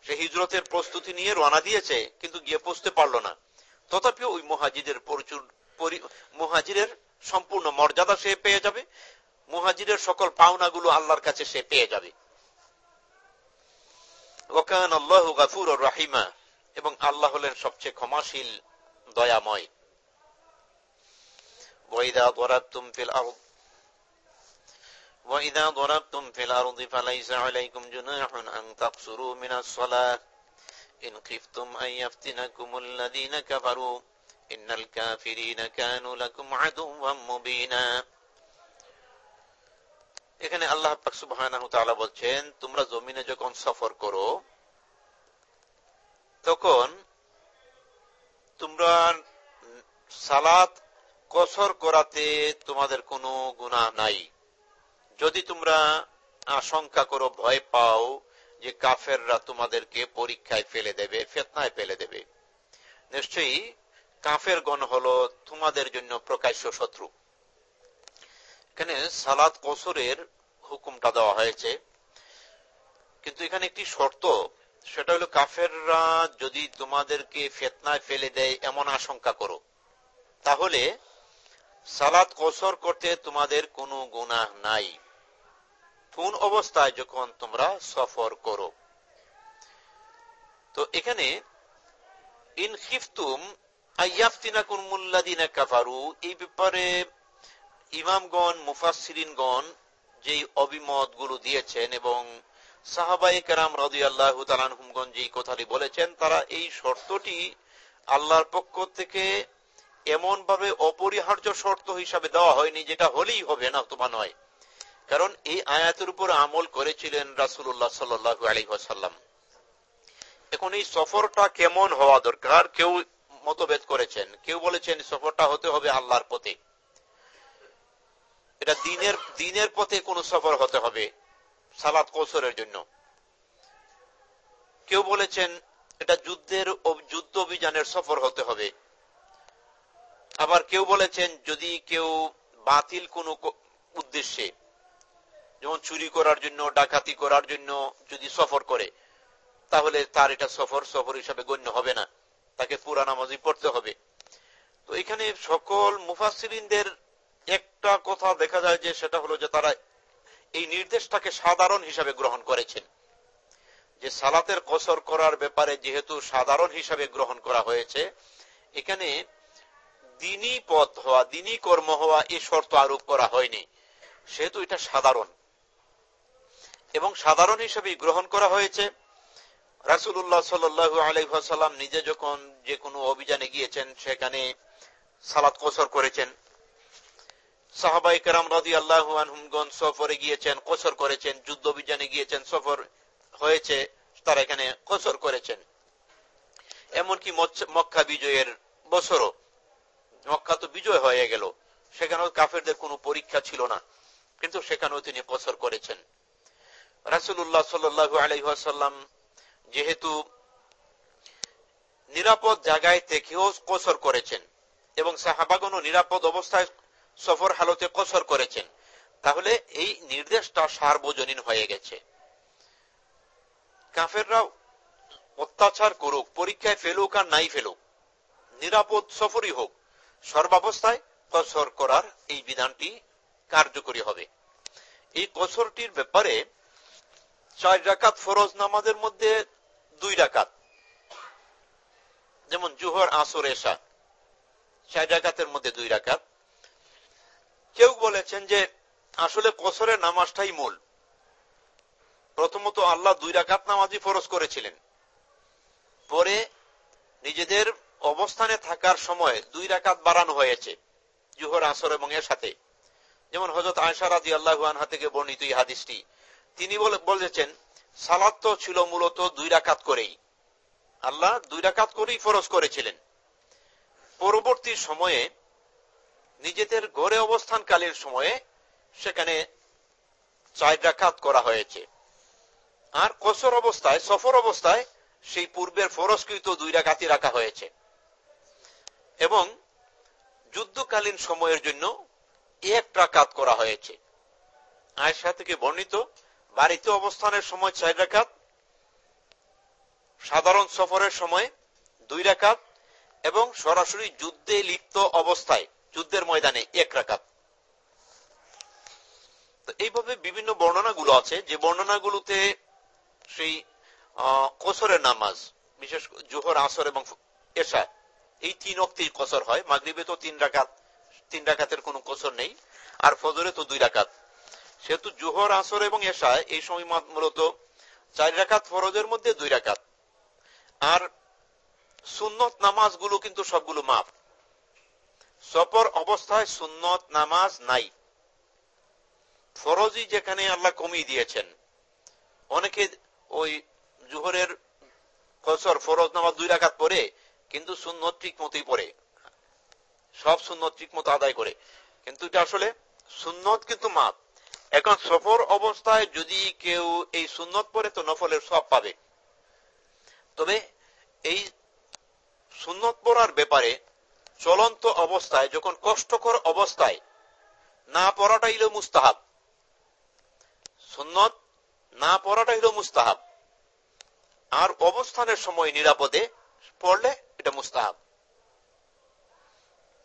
সে হিজরতের প্রস্তুতি নিয়ে রানা দিয়েছে, কিন্তু গিয়ে পৌঁছতে পারল না। তথাপিও ওই মহাজিদের প্রচুর মহাজিরের সম্পূর্ণ মর্যাদা সে পেয়ে যাবে। মহাজিরের সকল পাওনাগুলো আল্লাহর কাছে সে পেয়ে যাবে। ওকান আল্লাহ গাফুর রাহিমা, এবং আল্লাহ হলেন সবচেয়ে ক্ষমাশীল, দয়াময়। وإذا ضربتم في الأرض وإذا ضربتم في الأرض فليس عليكم جناح أن تقصروا من الصلاة إن خفتم أن يفتنكم الذين كفروا إن الكافرين كانوا لكم عدوا مبينا এখানে আল্লাহ বলছেন তোমরা জমিনে যখন সফর করো তখন তোমরা সালাত কসর করাতে তোমাদের কোনো গুণা নাই। যদি তোমরা আশঙ্কা করো, ভয় পাও যে কাফেররা তোমাদেরকে পরীক্ষায় ফেলে দেবে, ফেতনায় ফেলে দেবে। নিশ্চয়ই কাফের গণ হলো তোমাদের জন্য প্রকাশ্য শত্রু। এখানে সালাদ কসরের হুকুমটা দেওয়া হয়েছে। কিন্তু এখানে একটি শর্ত, সেটা হলো কাফেররা যদি তোমাদেরকে ফেতনায় ফেলে দেয়, এমন আশঙ্কা করো। তাহলে সালাদ কসর করতে তোমাদের কোনো গুনাহ নাই। কোন অবস্থায় যখন তোমরা সফর করো। তো এখানে এই ব্যাপারে দিয়েছেন এবং সাহাবাই কেরাম কথাটি বলেছেন, তারা এই শর্তটি আল্লাহর পক্ষ থেকে এমন ভাবে অপরিহার্য শর্ত হিসাবে দেওয়া হয়নি, যেটা হলেই হবে না তোমা নয়। কারণ এই আয়াতের উপর আমল করেছিলেন রাসুল্লাহ সাল্লু আলহাসাল্লাম এখন এই সফরটা কেমন হওয়া দরকার? কেউ মতভেদ করেছেন। কেউ বলেছেন, সফরটা হতে হবে আল্লাহর পথে। এটা দিনের দিনের পথে কোন সফর হতে হবে সালাদ কৌশলের জন্য। কেউ বলেছেন, এটা যুদ্ধের যুদ্ধ অভিযানের সফর হতে হবে। আবার কেউ বলেছেন, যদি কেউ বাতিল কোন উদ্দেশ্যে, যেমন চুরি করার জন্য, ডাকাতি করার জন্য যদি সফর করে, তাহলে তার এটা সফর সফর হিসাবে গণ্য হবে না। তাকে পুরা নামাজি পড়তে হবে। তো এখানে সকল মুফাসিরিনদের একটা কথা দেখা যায় যে সেটা হলো যে তারা এই নির্দেশটাকে সাধারণ হিসাবে গ্রহণ করেছেন। যে সালাতের কসর করার ব্যাপারে যেহেতু সাধারণ হিসাবে গ্রহণ করা হয়েছে, এখানে দিনই পথ হওয়া, দিনই কর্ম হওয়া এই শর্ত আরোপ করা হয়নি। সেহেতু এটা সাধারণ। এবং সাধারণ হিসেবে গ্রহণ করা হয়েছে। রাসুল্লাহ সাল্লু আলাইসাল্লাম নিজে যখন যে কোনো অভিযানে গিয়েছেন, সেখানে সালাত কসর করেছেন। সাহাবাই কেরাম রাজি আল্লাহ সফরে গিয়েছেন, কসর করেছেন, যুদ্ধ অভিযানে গিয়েছেন, সফর হয়েছে, তারা এখানে কসর করেছেন। এমনকি মক্কা বিজয়ের বছরও মক্কা তো বিজয় হয়ে গেল। সেখানেও কাফেরদের কোনো পরীক্ষা ছিল না, কিন্তু সেখানেও তিনি কসর করেছেন। রাসুল্লাহ সাল্লু আলহাসাল্লাম যেহেতু নিরাপদ জায়গায় থেকেও কসর করেছেন এবং সাহাবাগন নিরাপদ অবস্থায় সফর হালতে কসর করেছেন, তাহলে এই নির্দেশটা সার্বজনীন হয়ে গেছে। কাফেররা অত্যাচার করুক, পরীক্ষায় ফেলুক আর নাই ফেলুক, নিরাপদ সফরই হোক সর্বাবস্থায় কসর করার এই বিধানটি কার্যকরী হবে। এই কসরটির ব্যাপারে চার রাকাত ফরজ নামাজের মধ্যে দুই রাকাত, যেমন জুহর, আসর এসা চার রাকাতের মধ্যে দুই রাকাত। কেউ বলেছেন যে আসলে কসরের নামাজটাই মূল। প্রথমত আল্লাহ দুই রাকাত নামাজই ফরজ করেছিলেন। পরে নিজেদের অবস্থানে থাকার সময় দুই রাকাত বাড়ানো হয়েছে, জুহর, আসর এবং এর সাথে। যেমন হজরত আয়সা রাজি আল্লাহ থেকে বর্ণিত এই হাদিসটি, তিনি বলেছেন সালাত তো ছিল মূলত দুই রাকাত করেই। আল্লাহ দুই রাকাত করেই ফরজ করেছিলেন। পরবর্তী সময়ে, নিজেদের গড়ে অবস্থানকালীন সময়ে সেখানে চার রাকাত করা হয়েছে। আর কসর অবস্থায়, সফর অবস্থায় সেই পূর্বের ফরস্কৃত দুই রাকাতি রাখা হয়েছে। এবং যুদ্ধকালীন সময়ের জন্য এক রাকাত করা হয়েছে। আয়সা থেকে বর্ণিত, বাড়িতে অবস্থানের সময় চার রাকাত, সাধারণ সফরের সময় দুই রাকাত, এবং সরাসরি যুদ্ধে লিপ্ত অবস্থায় যুদ্ধের ময়দানে এক রাকাত। তো এইভাবে বিভিন্ন বর্ণনাগুলো আছে। যে বর্ণনাগুলোতে সেই কসরের নামাজ, বিশেষ জোহর, আসর এবং এশা এই তিন অক্তেই কসর হয়। মাগরীবে তো তিন রাকাত, তিন রাকাতের কোনো কসর নেই, আর ফজরে তো দুই রাকাত। সেহেতু জোহর, আসর এবং এশা এই সময় মূলত চার রাকাত ফরজের মধ্যে দুই রাকাত। আর সুন্নত নামাজগুলো কিন্তু সবগুলো মাপ সফর অবস্থায় সুন্নত নামাজ নাই। ফরজি যেখানে আল্লাহ কমিয়ে দিয়েছেন। অনেকে ওই জোহরের ফসর ফরজ নামাজ দুই রাখাত পরে কিন্তু সুন্নত ঠিক মতোই পড়ে। সব সুন্নত ঠিক মতো আদায় করে। কিন্তু এটা আসলে সুন্নত কিন্তু মাপ। এখন সফর অবস্থায় যদি কেউ এই সুন্নত পরে তো নফলের সব পাবে। তবে এই সুন্নত পড়ার ব্যাপারে চলন্ত অবস্থায়, যখন কষ্টকর অবস্থায় না পড়াটা হইল মুস্তাহাব। সুন্নত না পড়াটা হইল মুস্তাহাব। আর অবস্থানের সময় নিরাপদে পড়লে এটা মুস্তাহাব।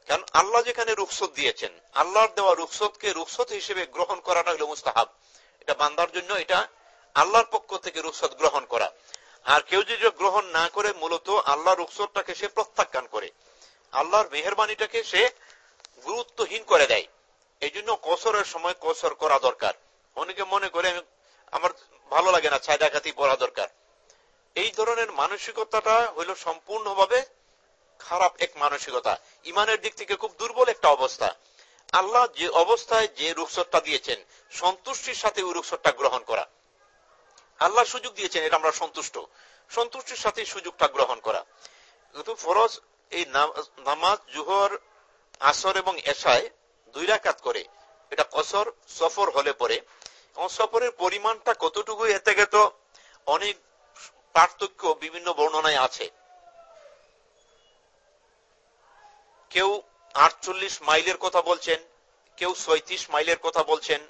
কারণ আল্লাহ যেখানে রুখসত দিয়েছেন, আল্লাহর দেওয়া রুখসতকে রুখসত হিসেবে গ্রহণ করাটা হলো মুস্তাহাব। এটা বান্দার জন্য, এটা আল্লাহর পক্ষ থেকে রুখসত গ্রহণ করা। আর কেউ যদি গ্রহণ না করে, মূলত আল্লাহ রুখসতটাকে সে প্রত্যাখ্যান করে। আল্লাহর মেহরবানিটাকে সে গুরুত্বহীন করে দেয়। এই জন্য কসরের সময় কসর করা দরকার। অনেকে মনে করে আমার ভালো লাগে না ছায় ডাকাতি পড়া দরকার। এই ধরনের মানসিকতাটা হইল সম্পূর্ণভাবে খারাপ এক মানসিকতা। ইমানের দিক থেকে খুব দুর্বল একটা অবস্থা। আল্লাহ যে অবস্থায় যে রুখসতটা দিয়েছেন, সন্তুষ্টির সাথে ওই রুখসতটা গ্রহণ করা। আল্লাহ সুযোগ দিয়েছেন, এটা আমরা সন্তুষ্ট। সন্তুষ্টির সাথে সুযোগটা গ্রহণ করা। কিন্তু ফরজ এই নামাজ, জুহর, আসর এবং এশায় দুই রাকাত করে। এটা কসর সফর হলে পরে। এবং সফরের পরিমাণটা কতটুকু এতে থেকে তো অনেক পার্থক্য বিভিন্ন বর্ণনায় আছে। কেউ আটচল্লিশ মাইলের কথা বলছেন, কেউ ছয়ত্রিশ মাইলের কথা বলছেন,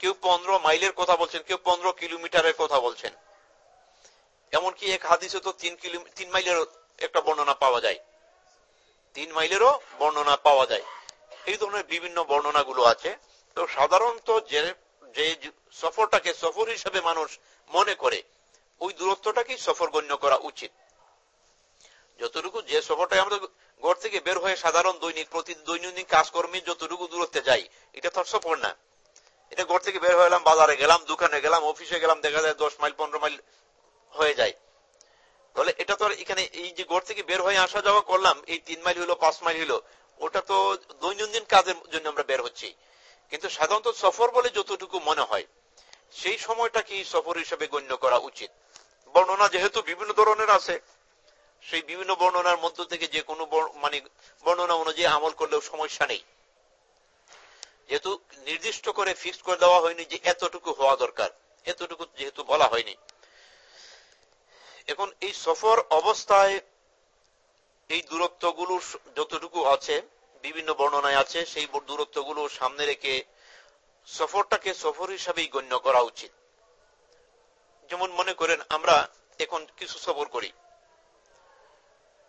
কেউ পনেরো মাইলের কথা বলছেন, কেউ পনেরো কিলোমিটারের কথা বলছেন। এমনকি এক হাদিসে তো তিন কিলো, তিন মাইলের একটা বর্ণনা পাওয়া যায়। তিন মাইলেরও বর্ণনা পাওয়া যায়। এই ধরনের বিভিন্ন বর্ণনাগুলো আছে। তো সাধারণত যে যে সফরটাকে সফর হিসেবে মানুষ মনে করে ওই দূরত্বটাকেই সফর গণ্য করা উচিত। যতটুকু যে সফরটাই আমরা ঘর থেকে বের হয়ে সাধারণ দৈনিক, প্রতি দৈনন্দিন কাজকর্মে যতটুকু দূরত্বে যাই, এটা তো সফর না। এটা ঘর থেকে বের হলাম বাজারে গেলাম, দোকানে গেলাম, অফিসে গেলাম, দেখা যায় দশ মাইল, পনেরো মাইল হয়ে যায়। তাহলে এটা তো এখানে এই যে ঘর থেকে বের হয়ে আসা যাওয়া করলাম, এই তিন মাইল হলো, পাঁচ মাইল হলো, ওটা তো দৈনন্দিন কাজের জন্য আমরা বের হচ্ছি। কিন্তু সাধারণত সফর বলে যতটুকু মনে হয়, সেই সময়টা কি সফর হিসেবে গণ্য করা উচিত। বর্ণনা যেহেতু বিভিন্ন ধরনের আছে, সেই বিভিন্ন বর্ণনার মধ্য থেকে যে কোনো মানে বর্ণনা অনুযায়ী আমল করলেও সমস্যা নেই। যেহেতু নির্দিষ্ট করে ফিক্সড করে দেওয়া হয়নি যে এতটুকু হওয়া দরকার, এতটুকু যেহেতু বলা হয়নি। এখন এই সফর অবস্থায় এই দূরত্বগুলো যতটুকু আছে, বিভিন্ন বর্ণনায় আছে, সেই দূরত্বগুলো সামনে রেখে সফরটাকে সফর হিসাবেই গণ্য করা উচিত। যেমন মনে করেন, আমরা এখন কিছু সফর করি।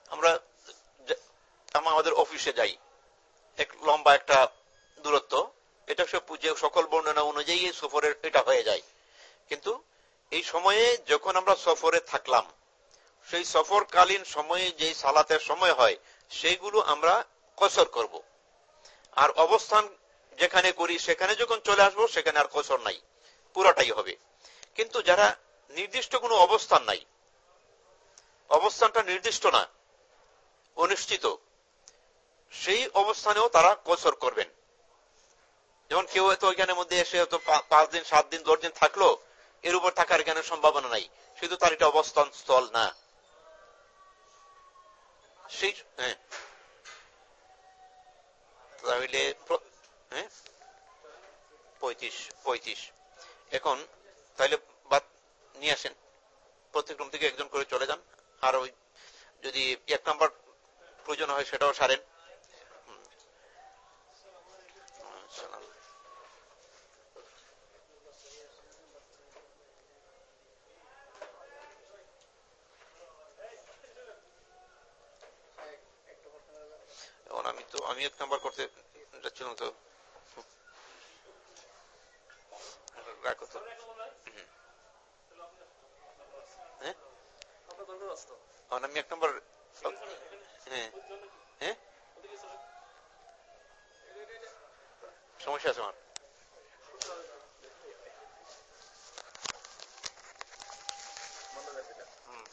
আমরা আমাদের অফিসে যাই। এক লম্বা একটা দূরত্ব। এটা সব যে সকল বর্ণনা অনুযায়ী এই সফরের এটা হয়ে যায়। কিন্তু এই সময়ে যখন আমরা সফরে থাকলাম, সেই সফরকালীন সময়ে যে সালাতের সময় হয় সেইগুলো আমরা কসর করব। আর অবস্থান যেখানে করি, সেখানে যখন চলে আসব, সেখানে আর কসর নাই। পুরাটাই হবে। কিন্তু যারা নির্দিষ্ট কোনো অবস্থান নাই। অবস্থানটা নির্দিষ্ট না, অনিশ্চিত। সেই অবস্থানেও তারা কসর করবেন। যেমন কেউ হয়তো ওইখানের মধ্যে এসে হয়তো পাঁচ দিন, সাত দিন, দশ দিন থাকল, এর উপর থাকার এখানে সম্ভাবনা নাই। শুধু তার এটা অবস্থান স্থল না হ্যাঁ। হ্যাঁ? পঁয়ত্রিশ পঁয়ত্রিশ। এখন তাহলে নিয়ে আসেন। প্রত্যেক রুম থেকে একজন করে চলে যান। আর ওই যদি এক নাম্বার প্রয়োজন হয় সেটাও সারেন। আমি তো আমি এক নাম্বার করতে যাচ্ছিলাম তো। রাখো তো। আমি এক নম্বর সমস্যা আছে আমার হুম